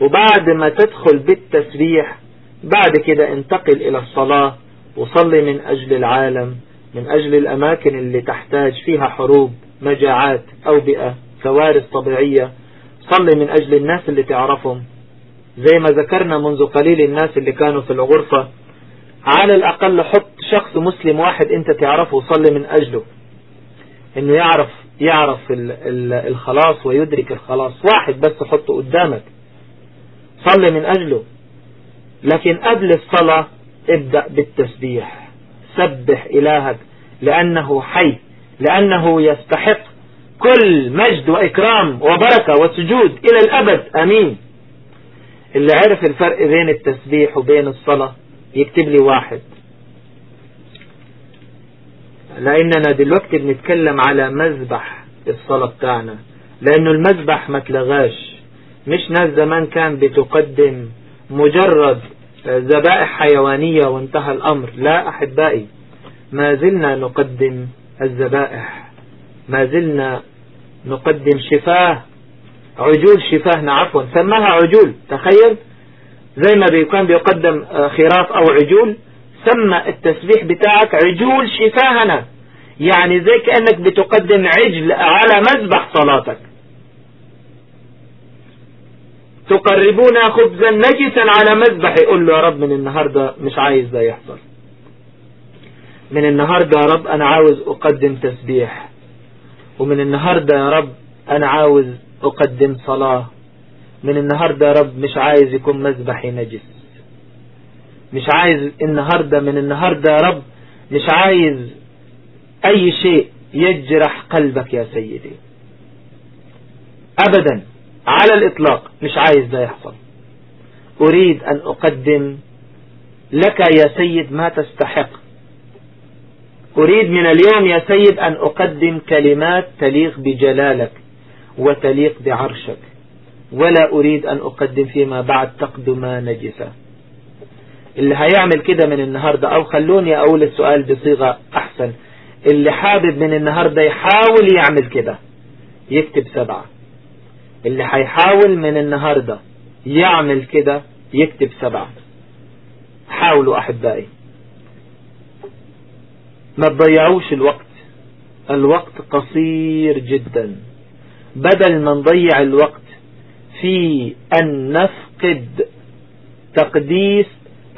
وبعد ما تدخل بالتسبيح بعد كده انتقل إلى الصلاة. وصلي من أجل العالم من أجل الأماكن اللي تحتاج فيها حروب مجاعات أوبئة كوارث طبيعية. صلي من أجل الناس اللي تعرفهم. زي ما ذكرنا منذ قليل الناس اللي كانوا في الغرفة على الأقل حط شخص مسلم واحد أنت تعرفه صلي من أجله. إنه يعرف يعرف الخلاص ويدرك الخلاص. واحد بس حطه قدامك. صلي من أجله. لكن قبل الصلاة ابدأ بالتسبيح. سبح إلهك لأنه حي لأنه يستحق كل مجد وإكرام وبركة وسجود إلى الأبد. أمين. اللي عرف الفرق بين التسبيح وبين الصلاة يكتب لي واحد. لأننا دلوقتي بنتكلم على مذبح الصلاة بتاعنا. لأنه المذبح ما تلغاش. مش ناس زمان كان بتقدم مجرد ذبائح حيوانية وانتهى الأمر. لا أحبائي ما زلنا نقدم الذبائح. ما زلنا نقدم شفاه عجول شفاه عفوا سماها عجول تخيل؟ زي ما كان بيقدم خراف أو عجول سمى التسبيح بتاعك عجول شفاهنا. يعني زي كأنك بتقدم عجل على مذبح صلاتك. تقربون خبزا نجسا على مذبح. يقول له يا رب من النهاردة مش عايز ده يحصل. من النهاردة يا رب أنا عاوز أقدم تسبيح. ومن النهاردة يا رب أنا عاوز أقدم صلاة. من النهاردة يا رب مش عايز يكون مذبحي نجس. مش عايز النهاردة من النهاردة يا رب مش عايز أي شيء يجرح قلبك يا سيدي. أبدا على الإطلاق مش عايز ده يحصل. أريد أن أقدم لك يا سيد ما تستحق. أريد من اليوم يا سيد أن أقدم كلمات تليق بجلالك. وتليق بعرشك. ولا أريد أن أقدم فيما بعد تقدم نجسة اللي هيعمل كده من النهاردة أو خلوني أقول السؤال بصيغة أحسن. اللي حابب من النهاردة يحاول يعمل كده يكتب سبعة. اللي هيحاول من النهاردة يعمل كده يكتب سبعة. حاولوا أحبائي. ما تضيعوش الوقت. الوقت قصير جدا. بدل ما نضيع الوقت في أن نفقد تقديس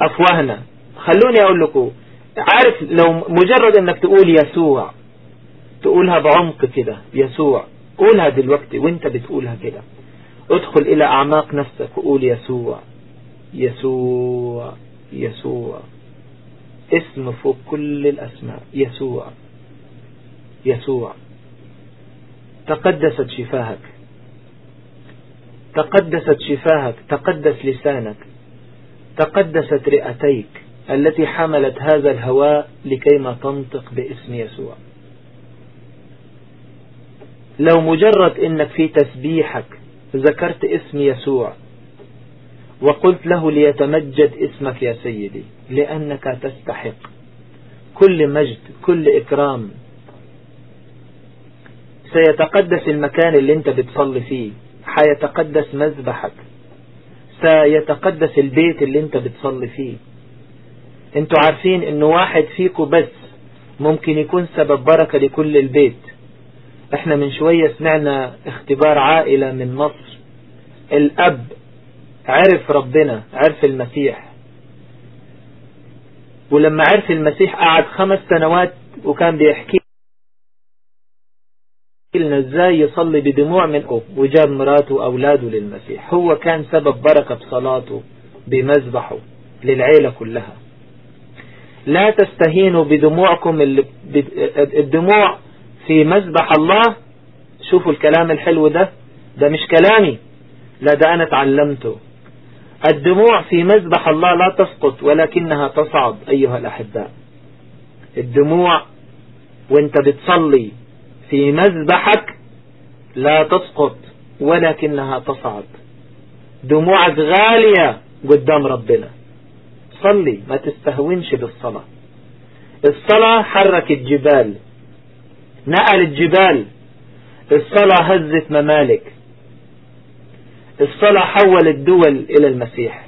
أفواهنا. خلوني أقول لكم عارف لو مجرد أنك تقول يسوع تقولها بعمق كده يسوع قولها دلوقتي وإنت بتقولها كده. ادخل إلى أعماق نفسك وقول يسوع يسوع يسوع. اسم فوق كل الأسماء يسوع يسوع. تقدست شفاهك. تقدست شفاهك تقدس لسانك. تقدست رئتيك التي حملت هذا الهواء لكيما تنطق باسم يسوع. لو مجرد إنك في تسبيحك ذكرت اسم يسوع وقلت له ليتمجد اسمك يا سيدي لأنك تستحق. كل مجد كل إكرام سيتقدس المكان اللي انت بتصلي فيه. حيتقدس مذبحك. سيتقدس البيت اللي انت بتصلي فيه. أنتوا عارفين انه واحد فيكم بس ممكن يكون سبب بركة لكل البيت. إحنا من شوية سمعنا اختبار عائلة من مصر. الأب عرف ربنا عرف المسيح. ولما عرف المسيح قعد خمس سنوات وكان بيحكي لنا إزاي يصلي بدموع من أب وجاب مراته وأولاده للمسيح. هو كان سبب بركة بصلاته بمذبحه للعيلة كلها. لا تستهينوا بدموعكم الدموع في مذبح الله. شوفوا الكلام الحلو ده. ده مش كلامي. لا ده أنا تعلمته. الدموع في مذبح الله لا تسقط ولكنها تصعد أيها الأحباء. الدموع وانت بتصلي في مذبحك لا تسقط ولكنها تصعد. دموعك غالية قدام ربنا. صلي ما تستهونش بالصلاة. الصلاة حركت جبال نقل الجبال. الصلاة هزت ممالك. الصلاة حول الدول إلى المسيح.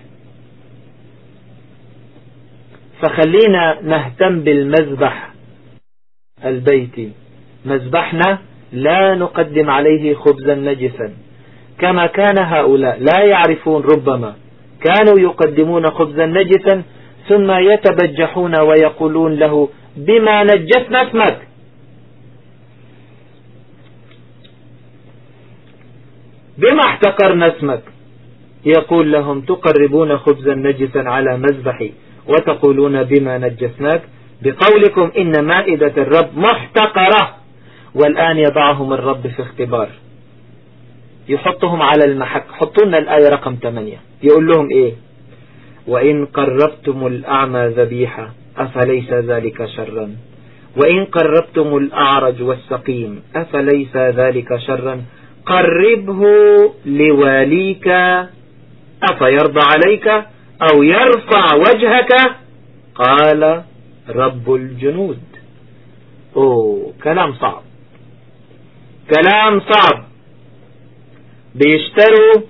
فخلينا نهتم بالمذبح البيتي. مذبحنا لا نقدم عليه خبزا نجسا. كما كان هؤلاء لا يعرفون ربما كانوا يقدمون خبزا نجسا ثم يتبجحون ويقولون له بما نجسنا اسمك. بما احتقرنا اسمك. يقول لهم تقربون خبزا نجسا على مذبحي وتقولون بما نجسناك. بقولكم إن مائدة الرب محتقرة. والآن يضعهم الرب في اختبار. يحطهم على المحك حطوا لنا الآية رقم 8 يقول لهم إيه؟ وإن قربتم الأعمى ذبيحة أفليس ذلك شرا؟ وإن قربتم الأعرج والسقيم أفليس ذلك شرا؟ قربه لواليك أفيرضى عليك؟ أو يرفع وجهك؟ قال رب الجنود. أوه كلام صعب. كلام صعب. بيشتروا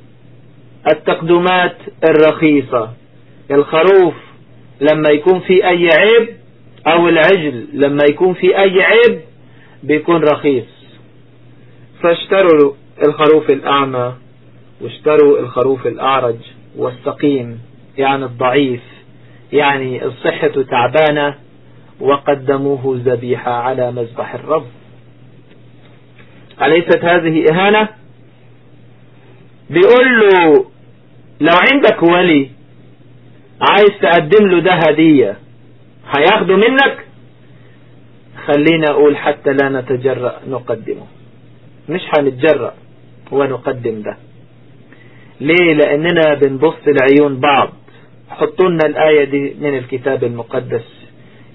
التقدمات الرخيصة. الخروف لما يكون في أي عيب أو العجل لما يكون في أي عيب بيكون رخيص. فاشتروا الخروف الأعمى واشتروا الخروف الأعرج والسقيم يعني الضعيف يعني الصحة تعبانة وقدموه ذبيحة على مذبح الرب. أليست هذه إهانة؟ بيقول له لو عندك ولي عايز تقدم له ده هدية هياخده منك؟ خلينا أقول حتى لا نتجرأ نقدمه. مش هنتجرأ ونقدم ده. ليه؟ لأننا بنبص لعيون بعض. حطوا لنا الآية دي من الكتاب المقدس.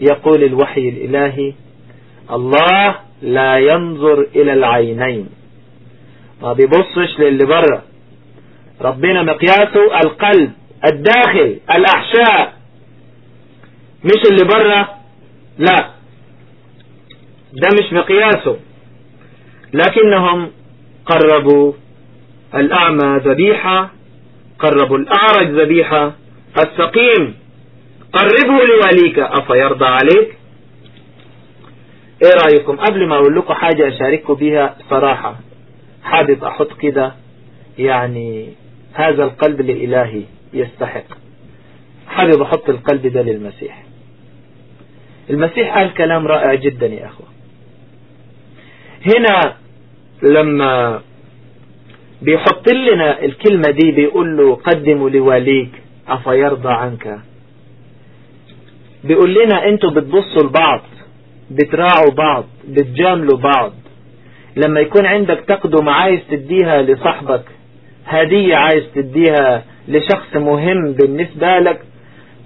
يقول الوحي الإلهي الله لا ينظر إلى العينين. ما بيبصش للي بره ربنا مقياسه القلب الداخل الأحشاء. مش اللي بره لا. ده مش مقياسه. لكنهم قربوا الأعمى ذبيحة قربوا الأعرج ذبيحة السقيم. قربه لوليك أفيرضى عليك؟ إيه رأيكم؟ قبل ما أقول لكم حاجة أشارككم بيها صراحة حابب أحط كده يعني هذا القلب لإلهي يستحق. حابب أحط القلب ده للمسيح. المسيح قال كلام رائع جدا يا أخوة. هنا لما بيحط لنا الكلمة دي بيقول له قدموا لواليك أفيرضى عنك؟ بيقول لنا أنتوا بتبصوا لبعض. بتراعوا بعض بتجاملوا بعض. لما يكون عندك تقدم عايز تديها لصاحبك هدية عايز تديها لشخص مهم بالنسبة لك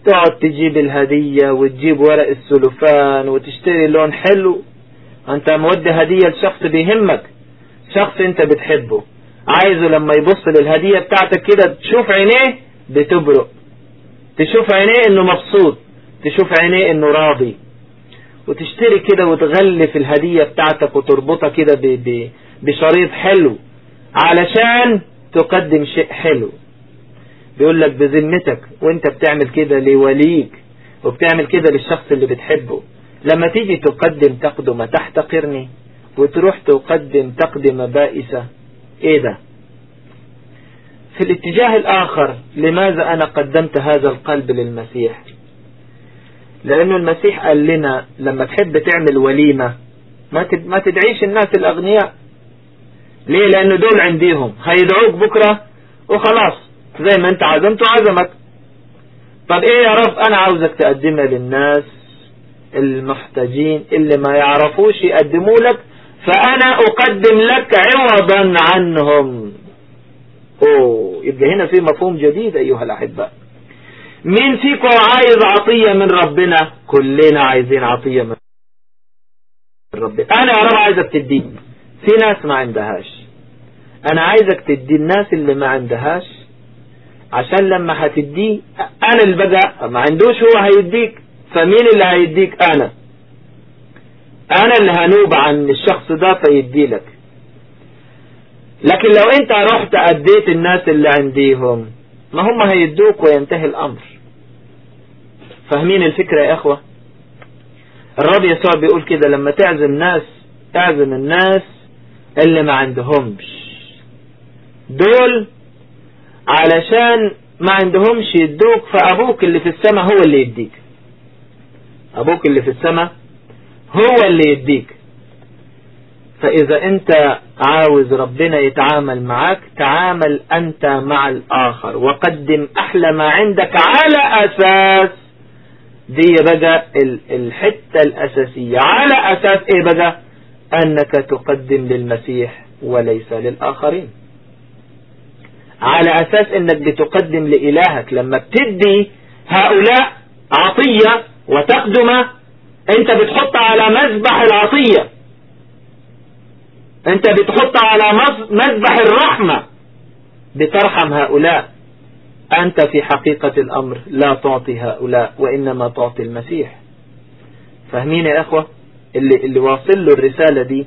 تقعد تجيب الهدية وتجيب ورق السلوفان وتشتري لون حلو. أنت مودي هدية لشخص بيهمك شخص أنت بتحبه. عايزه لما يبص للهدية بتاعتك كده تشوف عينيه بتبرق تشوف عينيه إنه مبسوط تشوف عينيه إنه راضي. وتشتري كده وتغلف الهدية بتاعتك وتربطها كده بشريط حلو علشان تقدم شيء حلو. بيقول لك بذمتك وانت بتعمل كده لوليك وبتعمل كده للشخص اللي بتحبه. لما تيجي تقدم تقدمة تحتقرني وتروح تقدم تقدمة بائسة. إيه ده؟ في الاتجاه الآخر لماذا أنا قدمت هذا القلب للمسيح؟ لأنه المسيح قال لنا لما تحب تعمل وليمة ما تدعيش الناس الأغنياء. ليه؟ لأنه دول عنديهم. هيدعوك بكرة وخلاص زي ما أنت عزمت عزمك طب إيه يا رب؟ أنا عاوزك تقدمها للناس المحتاجين اللي ما يعرفوش يقدموا لك فأنا أقدم لك عوضا عنهم. أوه يبقى هنا في مفهوم جديد أيها الاحباء مين فيكم عايز عطية من ربنا؟ كلنا عايزين عطية من ربنا. أنا يا رب عايزك تديني. في ناس ما عندهاش. أنا عايزك تدي الناس اللي ما عندهاش. عشان لما هتديه أنا اللي بقى ما عندوش هو هيديك. فمين اللي هيديك؟ أنا. أنا اللي هنوب عن الشخص ده فيدي لك لكن لو أنت رحت أديت الناس اللي عنديهم ما هم هيدوك وينتهي الأمر. فاهمين الفكرة يا إخوة؟ الرب يسوع بيقول كده لما تعزم ناس تعزم الناس اللي ما عندهمش. دول علشان ما عندهمش يدوك فأبوك اللي في السماء هو اللي يديك. أبوك اللي في السماء هو اللي يديك. فإذا أنت عاوز ربنا يتعامل معك تعامل أنت مع الآخر. وقدم أحلى ما عندك على أساس. دي بقى الحتة الأساسية. على أساس إيه بقى؟ أنك تقدم للمسيح وليس للآخرين. على أساس إنك بتقدم لإلهك. لما بتدي هؤلاء عطية وتقدمة أنت بتحط على مذبح العطية. انت بتحط على مذبح الرحمة. بترحم هؤلاء. أنت في حقيقة الأمر لا تعطي هؤلاء وإنما تعطي المسيح. فاهمين يا إخوة؟ اللي, اللي واصل له الرسالة دي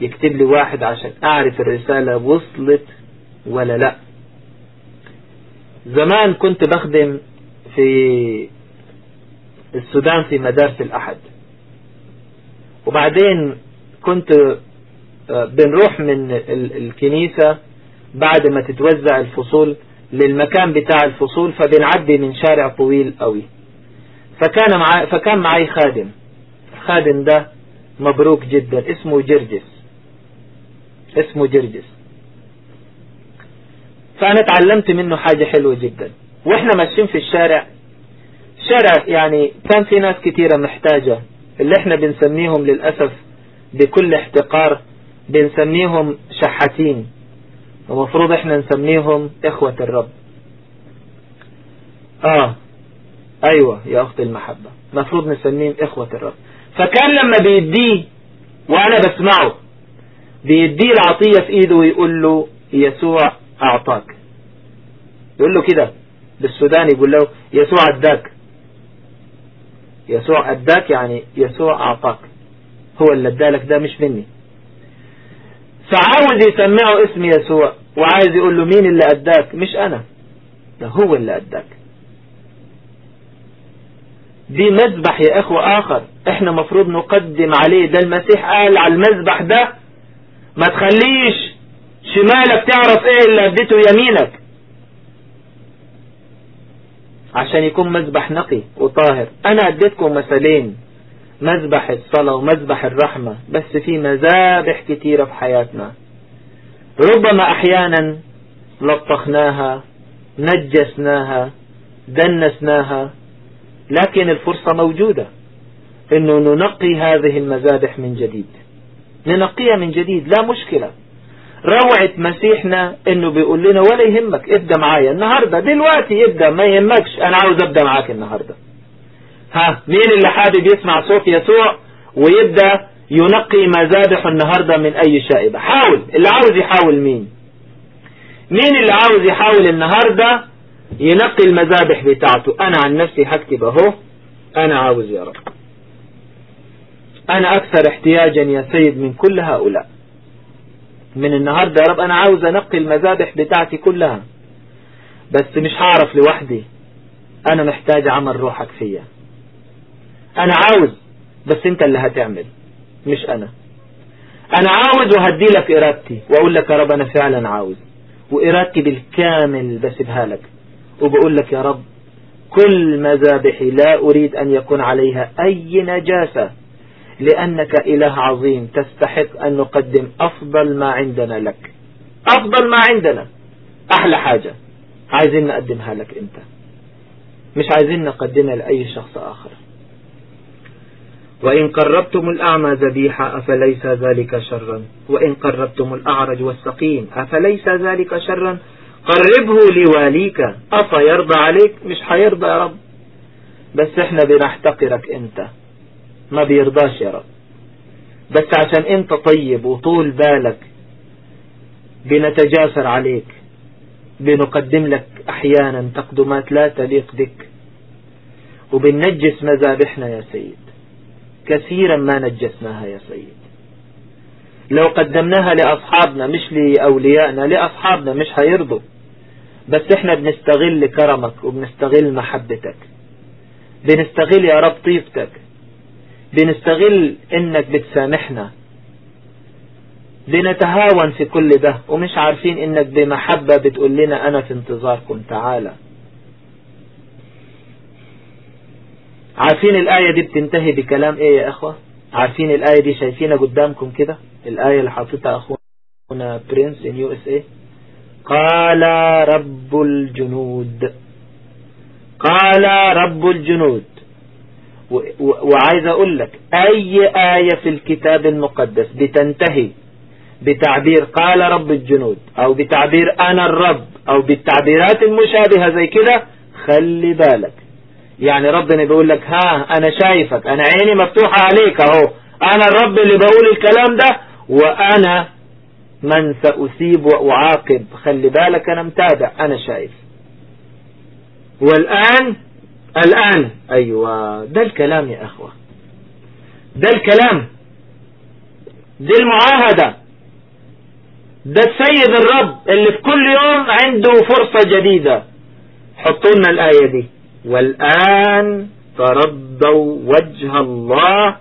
يكتب لي واحد عشان أعرف الرسالة وصلت ولا لأ. زمان كنت بخدم في السودان في مدارس الأحد. وبعدين كنت بنروح من الكنيسة بعد ما تتوزع الفصول للمكان بتاع الفصول فبنعدي من شارع طويل قوي. فكان معي فكان معي خادم. الخادم ده مبروك جدا اسمه جرجس. اسمه جرجس. فأنا اتعلمت منه حاجة حلوة جدا. وإحنا ماشيين في الشارع. شارع يعني كان في ناس كتيرة محتاجة اللي إحنا بنسميهم للأسف بكل احتقار بنسميهم شحاتين. ومفروض إحنا نسميهم إخوة الرب. آه أيوه يا أخت المحبة. مفروض نسميهم إخوة الرب. فكان لما بيديه وأنا بسمعه بيديه العطية في إيده ويقول له يسوع أعطاك. يقول له كده بالسوداني يقول له يسوع أداك. يسوع أداك يعني يسوع أعطاك. هو اللي أدالك ده مش مني. فعاوز يسمعه اسم يسوع وعايز يقول له مين اللي أداك؟ مش أنا. ده هو اللي أداك. دي مذبح يا إخوة آخر. إحنا مفروض نقدم عليه. ده المسيح قال على المذبح ده ما تخليش شمالك تعرف إيه اللي أديته يمينك. عشان يكون مذبح نقي وطاهر. أنا أديتكم مثلين. مذبح الصلاة ومذبح الرحمة بس في مذابح كتيرة في حياتنا. ربما أحيانا لطخناها نجسناها دنسناها لكن الفرصة موجودة إنه ننقي هذه المذابح من جديد. ننقيها من جديد لا مشكلة. روعة مسيحنا إنه بيقول لنا ولا يهمك ابدأ معايا النهاردة. دلوقتي ابدأ ما يهمكش أنا عاوز أبدأ معاك النهاردة. ها مين اللي حابب يسمع صوت يسوع ويبدأ ينقي مذابح النهاردة من أي شائبة؟ حاول. اللي عاوز يحاول مين؟ مين اللي عاوز يحاول النهاردة ينقي المذابح بتاعته؟ أنا عن نفسي هكتب أهو. أنا عاوز يا رب. أنا أكثر احتياجا يا سيد من كل هؤلاء. من النهاردة يا رب أنا عاوز أنقي المذابح بتاعتي كلها. بس مش هعرف لوحدي. أنا محتاج عمل روحك فيا. أنا عاوز بس أنت اللي هتعمل مش أنا. أنا عاوز وهدي لك إرادتي وأقول لك يا رب أنا فعلا عاوز. وإرادتي بالكامل بسيبها لك. وبقول لك يا رب كل مذابحي لا أريد أن يكون عليها أي نجاسة لأنك إله عظيم تستحق أن نقدم أفضل ما عندنا لك. أفضل ما عندنا. أحلى حاجة. عايزين نقدمها لك أنت. مش عايزين نقدمها لأي شخص آخر. وإن قربتم الأعمى ذبيحة أفليس ذلك شرا؟ وإن قربتم الأعرج والسقيم أفليس ذلك شرا؟ قربه لواليك أفيرضى عليك؟ مش حيرضى يا رب. بس إحنا بنحتقرك أنت. ما بيرضاش يا رب. بس عشان أنت طيب وطول بالك بنتجاسر عليك. بنقدم لك أحيانا تقدمات لا تليق بك. وبننجس مذابحنا يا سيد. كثيرا ما نجسناها يا سيد. لو قدمناها لأصحابنا مش لأوليائنا لأصحابنا مش هيرضوا. بس إحنا بنستغل كرمك وبنستغل محبتك. بنستغل يا رب طيبتك. بنستغل إنك بتسامحنا. بنتهاون في كل ده ومش عارفين إنك بمحبة بتقول لنا أنا في انتظاركم تعالى. عارفين الآية دي بتنتهي بكلام إيه يا إخوة؟ عارفين الآية دي شايفينها قدامكم كده؟ الآية اللي حاططها أخونا Prince in USA قال رب الجنود. قال رب الجنود. وعايز أقول لك أي آية في الكتاب المقدس بتنتهي بتعبير قال رب الجنود أو بتعبير أنا الرب أو بالتعبيرات المشابهة زي كده خلي بالك. يعني ربنا بيقول لك ها أنا شايفك أنا عيني مفتوحة عليك أهو. أنا الرب اللي بقول الكلام ده وأنا من سأصيب وأعاقب. خلي بالك أنا متابع أنا شايف. والآن الآن أيوة ده الكلام يا أخوة. ده الكلام. دي المعاهدة. ده السيد الرب اللي في كل يوم عنده فرصة جديدة. حطوا لنا الآية دي. والآن ترضوا وجه الله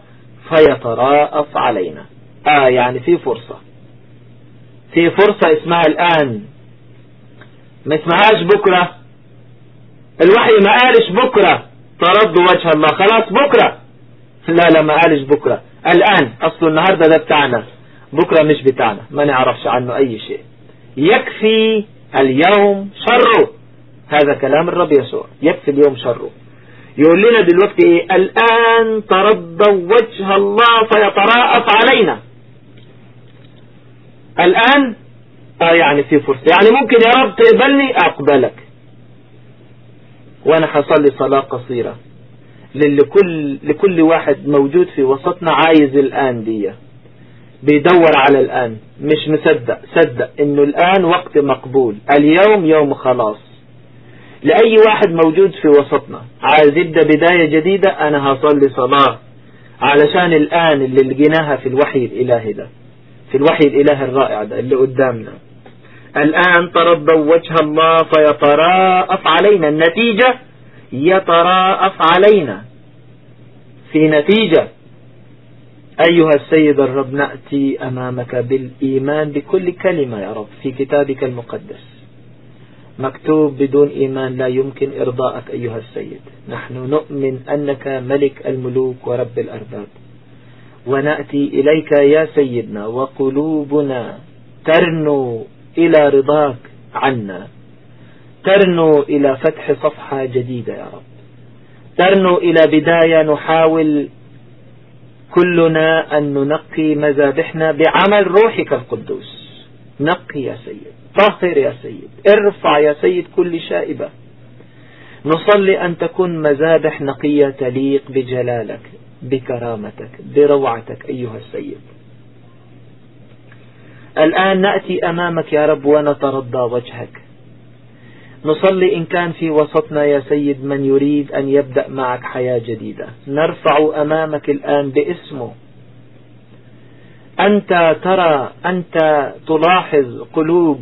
فيتراءف علينا. آه يعني في فرصة. في فرصة اسمها الآن. ما اسمهاش بكرة. الوحي ما قالش بكرة. ترد وجه الله. خلاص بكرة. لا لا ما قالش بكرة. الآن أصل النهاردة ده بتاعنا. بكرة مش بتاعنا. ما نعرفش عنه أي شيء. يكفي اليوم شره. هذا كلام الرب يسوع. يكفي اليوم شره. يقول لنا دلوقتي إيه؟ الآن ترضوا وجه الله فيتراءف علينا. الآن؟ آه يعني في فرصة. يعني ممكن يا رب تقبلني أقبلك. وأنا حصلي صلاة قصيرة. لكل, لكل واحد موجود في وسطنا عايز الآن دي. بيدور على الآن. مش مصدق. صدق إنه الآن وقت مقبول. اليوم يوم خلاص. لأي واحد موجود في وسطنا. عايز يبدأ بداية جديدة أنا هصلي صلاة. علشان الآن اللي لقيناها في الوحي الإلهي ده. في الوحي الإلهي الرائع ده اللي قدامنا. الآن ترضوا وجه الله فيتراءف علينا. النتيجة يتراءف علينا. في نتيجة. أيها السيد الرب نأتي أمامك بالإيمان بكل كلمة يا رب في كتابك المقدس. مكتوب بدون إيمان لا يمكن إرضاءك أيها السيد. نحن نؤمن أنك ملك الملوك ورب الأرباب. ونأتي إليك يا سيدنا وقلوبنا ترنو إلى رضاك عنا. ترنو إلى فتح صفحة جديدة يا رب. ترنو إلى بداية نحاول كلنا أن ننقي مذابحنا بعمل روحك القدوس. نقي يا سيد. طهر يا سيد ارفع يا سيد كل شائبة. نصلي أن تكون مذابح نقية تليق بجلالك بكرامتك بروعتك أيها السيد. الآن نأتي أمامك يا رب ونترضى وجهك. نصلي إن كان في وسطنا يا سيد من يريد أن يبدأ معك حياة جديدة. نرفع أمامك الآن باسمه. أنت ترى أنت تلاحظ قلوب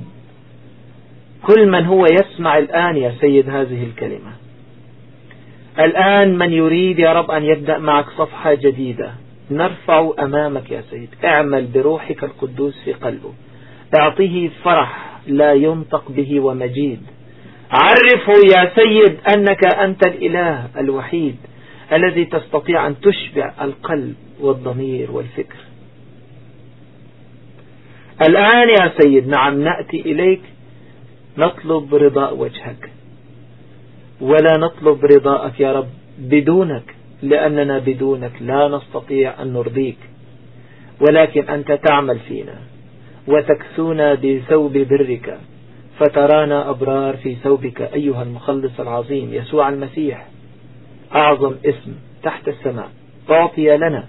كل من هو يسمع الآن يا سيد هذه الكلمة. الآن من يريد يا رب أن يبدأ معك صفحة جديدة. نرفع أمامك يا سيد. اعمل بروحك القدوس في قلبه. اعطيه فرح لا ينطق به ومجيد. عرفه يا سيد أنك أنت الإله الوحيد الذي تستطيع أن تشبع القلب والضمير والفكر. الآن يا سيد نعم نأتي إليك نطلب رضاء وجهك. ولا نطلب رضاءك يا رب بدونك لأننا بدونك لا نستطيع أن نرضيك. ولكن أنت تعمل فينا وتكسونا بثوب برك فترانا أبرار في ثوبك أيها المخلص العظيم يسوع المسيح. أعظم اسم تحت السماء تعطي لنا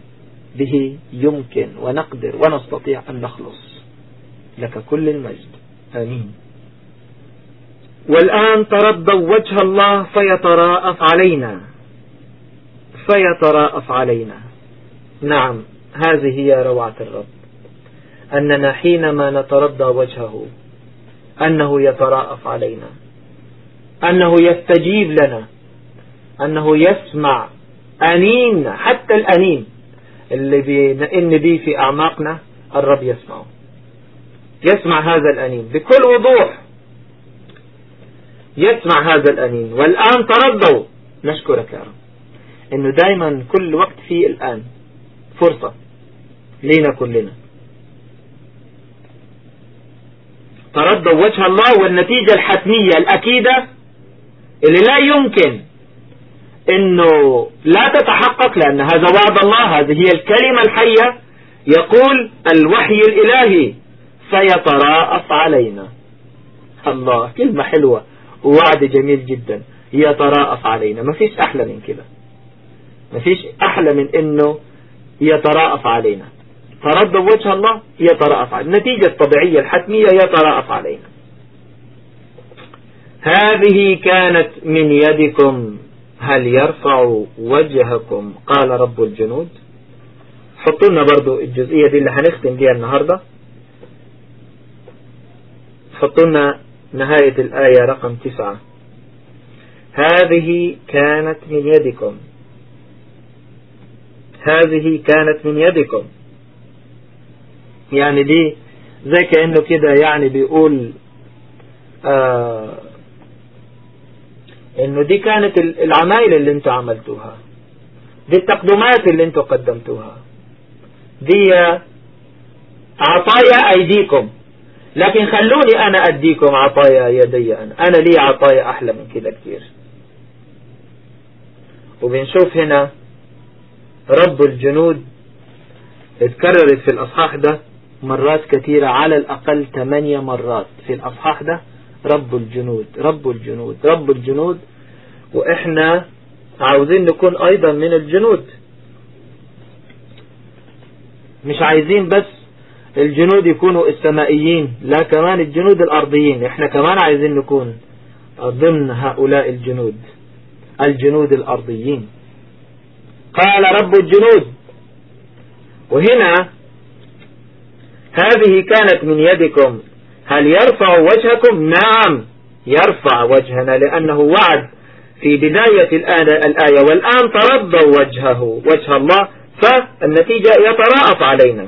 به يمكن ونقدر ونستطيع أن نخلص. لك كل المجد. آمين. والآن ترضوا وجه الله فيتراءف علينا. فيتراءف علينا. نعم هذه هي روعة الرب. أننا حينما نترضى وجهه أنه يتراءف علينا. أنه يستجيب لنا. أنه يسمع أنين حتى الأنين اللي بنئن به في أعماقنا الرب يسمعه. يسمع هذا الأنين بكل وضوح. يسمع هذا الأنين. والآن ترضوا نشكرك يا رب. إنه دايما كل وقت فيه الآن فرصة. لينا كلنا. ترضوا وجه الله والنتيجة الحتمية الأكيدة اللي لا يمكن إنه لا تتحقق لأن هذا وعد الله هذه هي الكلمة الحية. يقول الوحي الإلهي سيتراءف علينا. الله كلمة حلوة. ووعد جميل جدا. يتراءف علينا. ما فيش أحلى من كده. ما فيش أحلى من إنه يتراءف علينا. تردد وجه الله يتراءف علينا. النتيجة الطبيعية الحتمية يتراءف علينا. هذه كانت من يدكم. هل يرفع وجهكم؟ قال رب الجنود. حطوا لنا برضو الجزئية دي اللي هنختم بيها النهاردة. حطوا لنا نهاية الآية رقم تسعة. هذه كانت من يدكم. هذه كانت من يدكم. يعني دي زي كأنه كده يعني بيقول آه إنه دي كانت العمايل اللي أنتوا عملتوها. دي التقدمات اللي أنتوا قدمتوها. دي عطايا أيديكم. لكن خلوني أنا أديكم عطايا يدي أنا. أنا لي عطايا أحلى من كده كتير. وبنشوف هنا رب الجنود اتكررت في الأصحاح ده مرات كثيرة على الأقل ثمانية مرات. في الأصحاح ده رب الجنود رب الجنود رب الجنود. وإحنا عاوزين نكون أيضا من الجنود. مش عايزين بس الجنود يكونوا السمائيين لا كمان الجنود الأرضيين. إحنا كمان عايزين نكون ضمن هؤلاء الجنود الجنود الأرضيين. قال رب الجنود. وهنا هذه كانت من يدكم. هل يرفع وجهكم؟ نعم يرفع وجهنا لأنه وعد في بداية الآية. والآن ترضوا وجهه وجه الله فالنتيجة يتراءف علينا.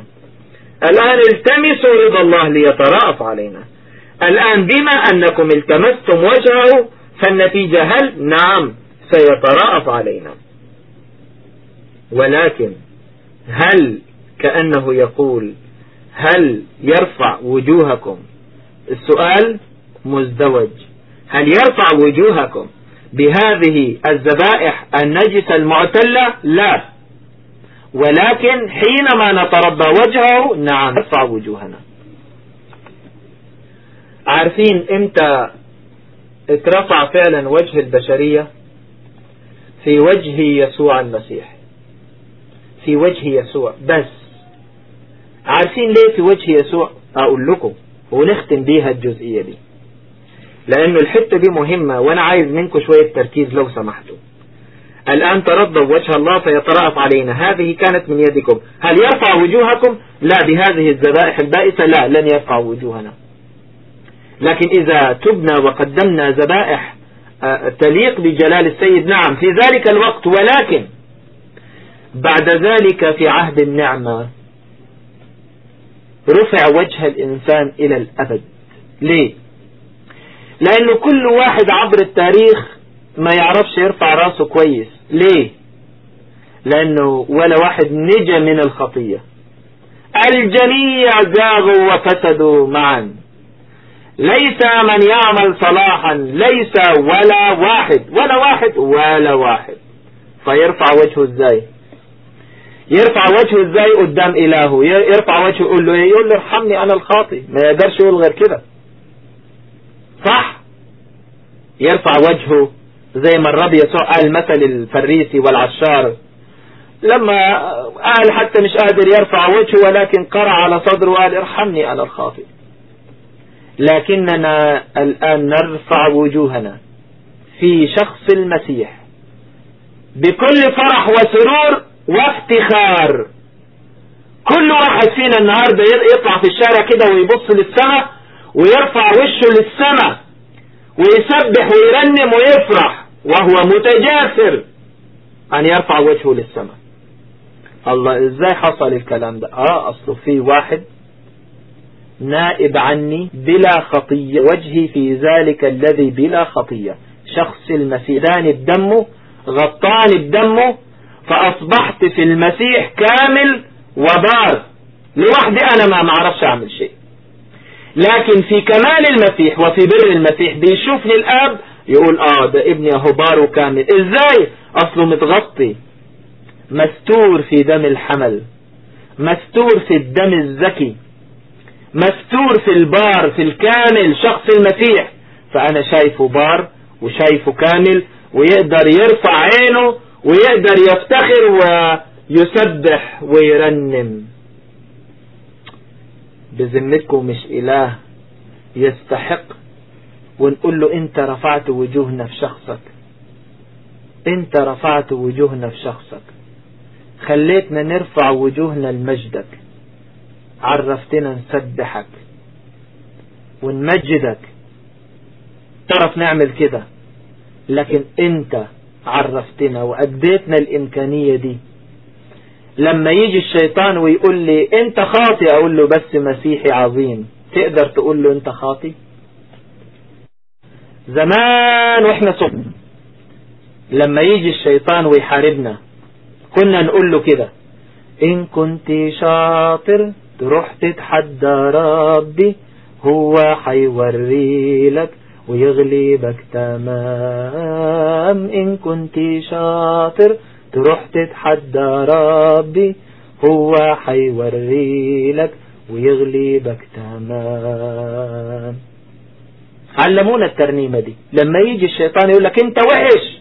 الآن التمسوا رضا الله ليتراءف علينا. الآن بما أنكم التمستم وجهه فالنتيجة هل؟ نعم سيتراءف علينا. ولكن هل كأنه يقول هل يرفع وجوهكم؟ السؤال مزدوج. هل يرفع وجوهكم بهذه الذبائح النجسة المعتلة؟ لا. ولكن حينما نتربى وجهه نعم نرفع وجوهنا. عارفين إمتى اترفع فعلا وجه البشرية؟ في وجه يسوع المسيح. في وجه يسوع. بس. عارفين ليه في وجه يسوع؟ أقول لكم ونختم بيها الجزئية دي. لأنه الحتة دي مهمة وأنا عايز منكم شوية تركيز لو سمحتوا. الآن ترضوا وجه الله فيترأف علينا. هذه كانت من يدكم. هل يرفع وجوهكم؟ لا بهذه الذبائح البائسة لا لن يرفع وجوهنا. لكن إذا تبنا وقدمنا ذبائح آه، تليق بجلال السيد نعم في ذلك الوقت. ولكن بعد ذلك في عهد النعمة رفع وجه الإنسان إلى الأبد. ليه؟ لأنه كل واحد عبر التاريخ ما يعرفش يرفع راسه كويس. ليه؟ لأنه ولا واحد نجا من الخطية. الجميع زاغوا وفسدوا معا. ليس من يعمل صلاحا ليس ولا واحد. ولا واحد ولا واحد. فيرفع وجهه إزاي؟ يرفع وجهه إزاي قدام إلهه؟ يرفع وجهه يقول له إيه؟ يقول له ارحمني أنا الخاطي ما يقدرش يقول غير كده. صح؟ يرفع وجهه زي ما الرب يسوع قال مثل الفريسي والعشار. لما قال حتى مش قادر يرفع وجهه ولكن قرع على صدره وقال ارحمني أنا الخاطئ. لكننا الآن نرفع وجوهنا في شخص المسيح. بكل فرح وسرور وافتخار. كل واحد فينا النهاردة يطلع في الشارع كده ويبص للسماء ويرفع وشه للسماء ويسبح ويرنم ويفرح. وهو متجاسر أن يرفع وجهه للسماء. الله إزاي حصل الكلام ده؟ آه أصله في واحد نائب عني بلا خطية وجهي في ذلك الذي بلا خطية. شخص المسيح داني بدمه غطاني بدمه فأصبحت في المسيح كامل وبار. لوحدي أنا ما معرفش أعمل شيء. لكن في كمال المسيح وفي بر المسيح بيشوفني الآب يقول آه ده ابني أهو بار وكامل إزاي؟ أصله متغطي. مستور في دم الحمل. مستور في الدم الزكي مستور في البار في الكامل شخص المسيح. فأنا شايفه بار وشايفه كامل ويقدر يرفع عينه ويقدر يفتخر ويسبح ويرنم. بذمتكم مش إله يستحق ونقول له أنت رفعت وجوهنا في شخصك. أنت رفعت وجوهنا في شخصك. خليتنا نرفع وجوهنا لمجدك. عرفتنا نسبحك. ونمجدك. تعرف نعمل كده. لكن أنت عرفتنا وأديتنا الإمكانية دي. لما يجي الشيطان ويقول لي أنت خاطي أقول له بس مسيحي عظيم. تقدر تقول له أنت خاطي زمان وإحنا صغ لما يجي الشيطان ويحاربنا كنا نقول له كده إن كنت شاطر تروح تتحدى ربي هو حيوري لك ويغلبك تمام. إن كنت شاطر تروح تتحدى ربي هو حيوري لك ويغلبك تمام. علمونا الترنيمة دي. لما يجي الشيطان يقول لك انت وحش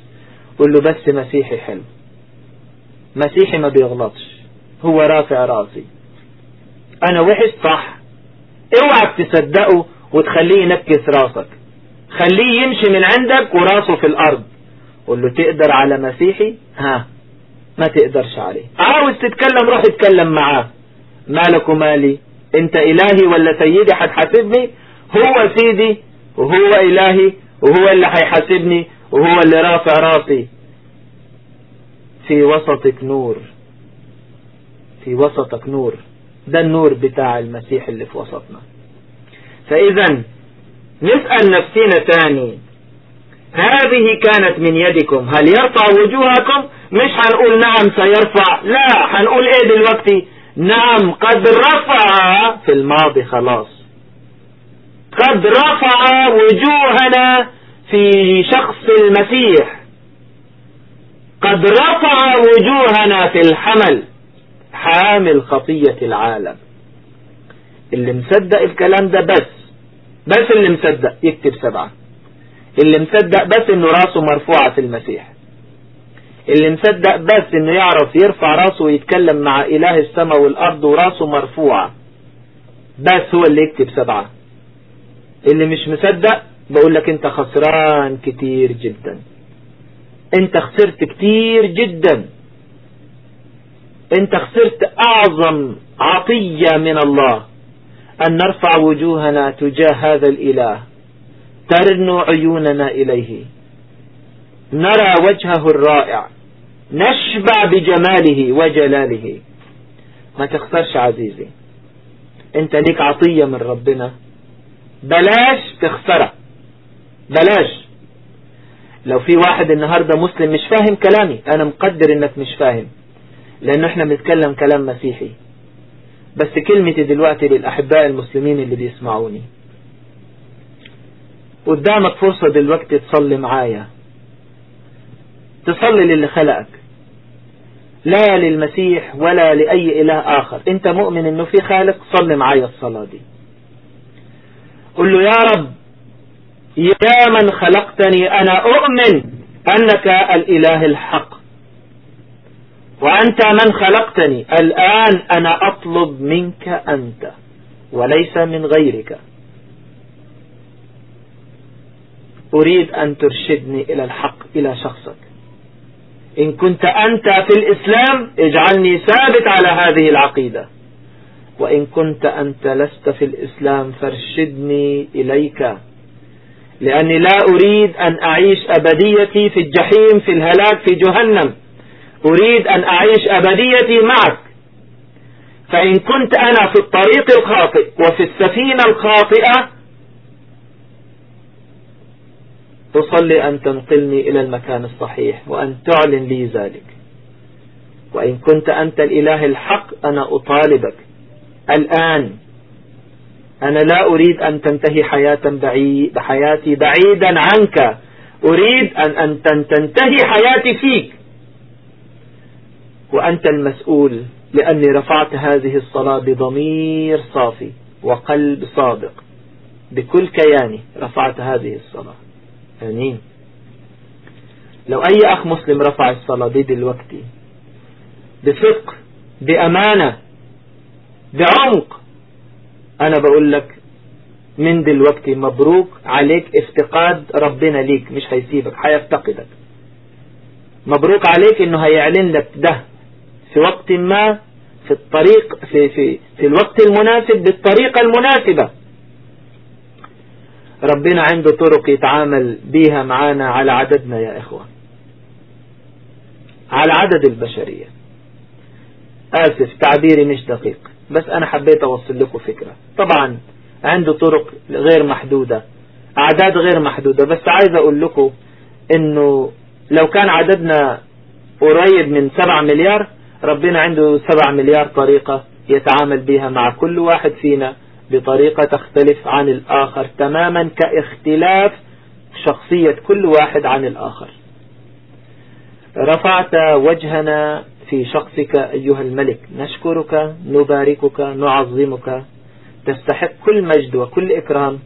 قول له بس مسيحي حلو. مسيحي ما بيغلطش هو رافع راسي. أنا وحش؟ صح. اوعك تصدقه وتخليه ينكس راسك. خليه يمشي من عندك وراسه في الأرض. قول له تقدر على مسيحي؟ ها ما تقدرش عليه. عاوز تتكلم روح اتكلم معاه. مالك ومالي؟ انت إلهي ولا سيدي؟ هتحاسبني؟ هو سيدي وهو إلهي وهو اللي هيحاسبني وهو اللي رافع راسي. في وسطك نور. في وسطك نور. ده النور بتاع المسيح اللي في وسطنا. فاذا نسأل نفسنا تاني هذه كانت من يدكم. هل يرفع وجوهكم؟ مش هنقول نعم سيرفع. لا هنقول إيه دلوقتي؟ نعم قد رفع. في الماضي خلاص. قد رفع وجوهنا في شخص المسيح. قد رفع وجوهنا في الحمل حامل خطية العالم. اللي مصدق الكلام ده بس بس اللي مصدق يكتب سبعة. اللي مصدق بس إنه راسه مرفوعة في المسيح. اللي مصدق بس إنه يعرف يرفع راسه ويتكلم مع إله السماء والأرض وراسه مرفوعة. بس هو اللي يكتب سبعة. اللي مش مصدق بقول لك أنت خسران كتير جدا. أنت خسرت كتير جدا. أنت خسرت أعظم عطية من الله. أن نرفع وجوهنا تجاه هذا الإله. ترن عيوننا إليه. نرى وجهه الرائع. نشبع بجماله وجلاله. ما تخسرش عزيزي. أنت ليك عطية من ربنا. بلاش تخسرها. بلاش. لو في واحد النهاردة مسلم مش فاهم كلامي أنا مقدر إنك مش فاهم لأنه إحنا بنتكلم كلام مسيحي. بس كلمتي دلوقتي للأحباء المسلمين اللي بيسمعوني. قدامك فرصة دلوقتي تصلي معايا. تصلي للي خلقك. لا للمسيح ولا لأي إله آخر. أنت مؤمن أنه في خالق؟ صلي معايا الصلاة دي. قل له يا رب يا من خلقتني أنا أؤمن أنك الإله الحق. وأنت من خلقتني. الآن أنا أطلب منك أنت وليس من غيرك. أريد أن ترشدني إلى الحق إلى شخصك. إن كنت أنت في الإسلام اجعلني ثابت على هذه العقيدة. وإن كنت أنت لست في الإسلام فارشدني إليك. لأني لا أريد أن أعيش أبديتي في الجحيم في الهلاك في جهنم. أريد أن أعيش أبديتي معك. فإن كنت أنا في الطريق الخاطئ وفي السفينة الخاطئة أصلي أن تنقلني إلى المكان الصحيح وأن تعلن لي ذلك. وإن كنت أنت الإله الحق أنا أطالبك. الآن أنا لا أريد أن تنتهي حياة بعيد حياتي بعيدا عنك. أريد أن, أن تنتهي حياتي فيك. وأنت المسؤول لأني رفعت هذه الصلاة بضمير صافي وقلب صادق. بكل كياني رفعت هذه الصلاة. آمين. لو أي أخ مسلم رفع الصلاة دي دلوقتي بصدق بأمانة بعمق. أنا بقول لك من دلوقتي مبروك عليك افتقاد ربنا ليك مش هيسيبك هيفتقدك. مبروك عليك إنه هيعلن لك ده في وقت ما في الطريق في, في, في الوقت المناسب بالطريقة المناسبة. ربنا عنده طرق يتعامل بيها معانا على عددنا يا إخوة على عدد البشرية. آسف تعبيري مش دقيق. بس أنا حبيت أوصل لكم فكرة. طبعا عنده طرق غير محدودة أعداد غير محدودة بس عايز أقول لكم إنه لو كان عددنا قريب من سبع مليار ربنا عنده سبع مليار طريقة يتعامل بها مع كل واحد فينا بطريقة تختلف عن الآخر تماما كاختلاف شخصية كل واحد عن الآخر. رفعت وجهنا في شخصك أيها الملك. نشكرك نباركك نعظمك. تستحق كل مجد وكل إكرام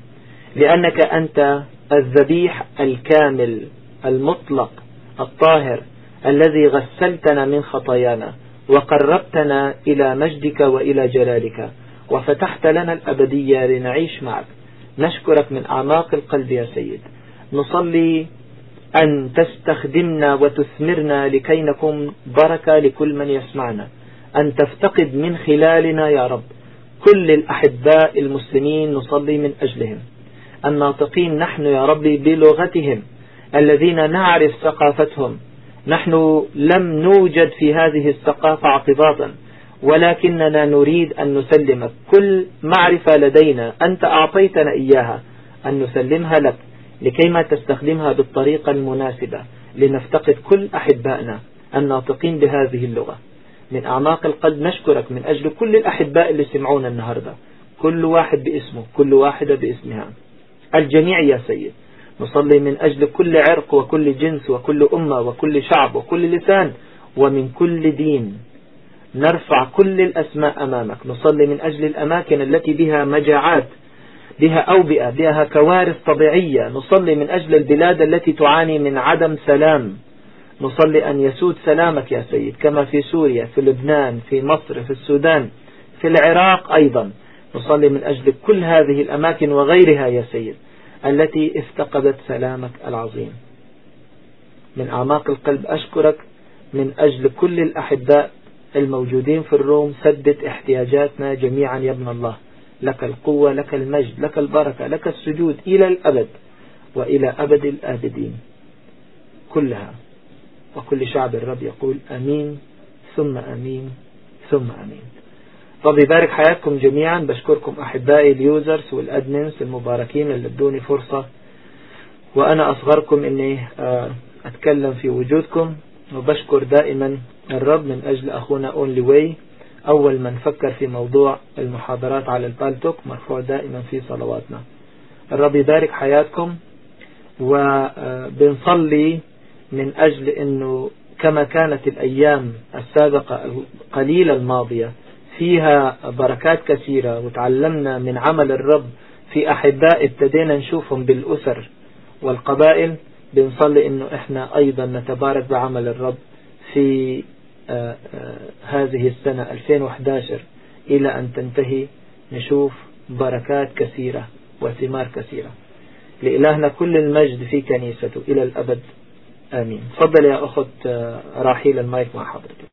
لأنك أنت الذبيح الكامل المطلق الطاهر الذي غسلتنا من خطايانا وقربتنا إلى مجدك وإلى جلالك وفتحت لنا الأبدية لنعيش معك. نشكرك من أعماق القلب يا سيد. نصلي أن تستخدمنا وتثمرنا لكي نكون بركة لكل من يسمعنا. أن تفتقد من خلالنا يا رب. كل الأحباء المسلمين نصلي من أجلهم. الناطقين نحن يا ربي بلغتهم. الذين نعرف ثقافتهم. نحن لم نوجد في هذه الثقافة اعتباطا. ولكننا نريد أن نسلمك كل معرفة لدينا. أنت أعطيتنا إياها. أن نسلمها لك. لكي ما تستخدمها بالطريقة المناسبة لنفتقد كل أحبائنا الناطقين بهذه اللغة. من أعماق القلب نشكرك من أجل كل الأحباء اللي سمعونا النهاردة. كل واحد باسمه كل واحدة باسمها. الجميع يا سيد. نصلي من أجل كل عرق وكل جنس وكل أمة وكل شعب وكل لسان ومن كل دين. نرفع كل الأسماء أمامك. نصلي من أجل الأماكن التي بها مجاعات بها أوبئة بها كوارث طبيعية. نصلي من أجل البلاد التي تعاني من عدم سلام. نصلي أن يسود سلامك يا سيد كما في سوريا في لبنان في مصر في السودان في العراق أيضا. نصلي من أجل كل هذه الأماكن وغيرها يا سيد التي افتقدت سلامك العظيم. من أعماق القلب أشكرك من أجل كل الأحباء الموجودين في الروم سدد احتياجاتنا جميعا يا ابن الله. لك القوة لك المجد لك البركة لك السجود إلى الأبد وإلى أبد الآبدين كلها. وكل شعب الرب يقول أمين ثم أمين ثم أمين. رب يبارك حياتكم جميعا. بشكركم أحبائي ال users وال admins المباركين اللي ادوني فرصة. وأنا أصغركم أني آه، أتكلم في وجودكم. وبشكر دائما الرب من أجل أخونا Only Way أول من فكر في موضوع المحاضرات على البالتوك مرفوع دائما في صلواتنا. الرب يبارك حياتكم وبنصلي من أجل أنه كما كانت الأيام السابقة القليلة الماضية فيها بركات كثيرة وتعلمنا من عمل الرب في أحباء ابتدينا نشوفهم بالأسر والقبائل. بنصلي أنه إحنا أيضا نتبارك بعمل الرب في هذه السنة 2011 إلى أن تنتهي نشوف بركات كثيرة وثمار كثيرة. لإلهنا كل المجد في كنيسته إلى الأبد. آمين. تفضل يا أخت آه، راحيل المايك مع حضرتك.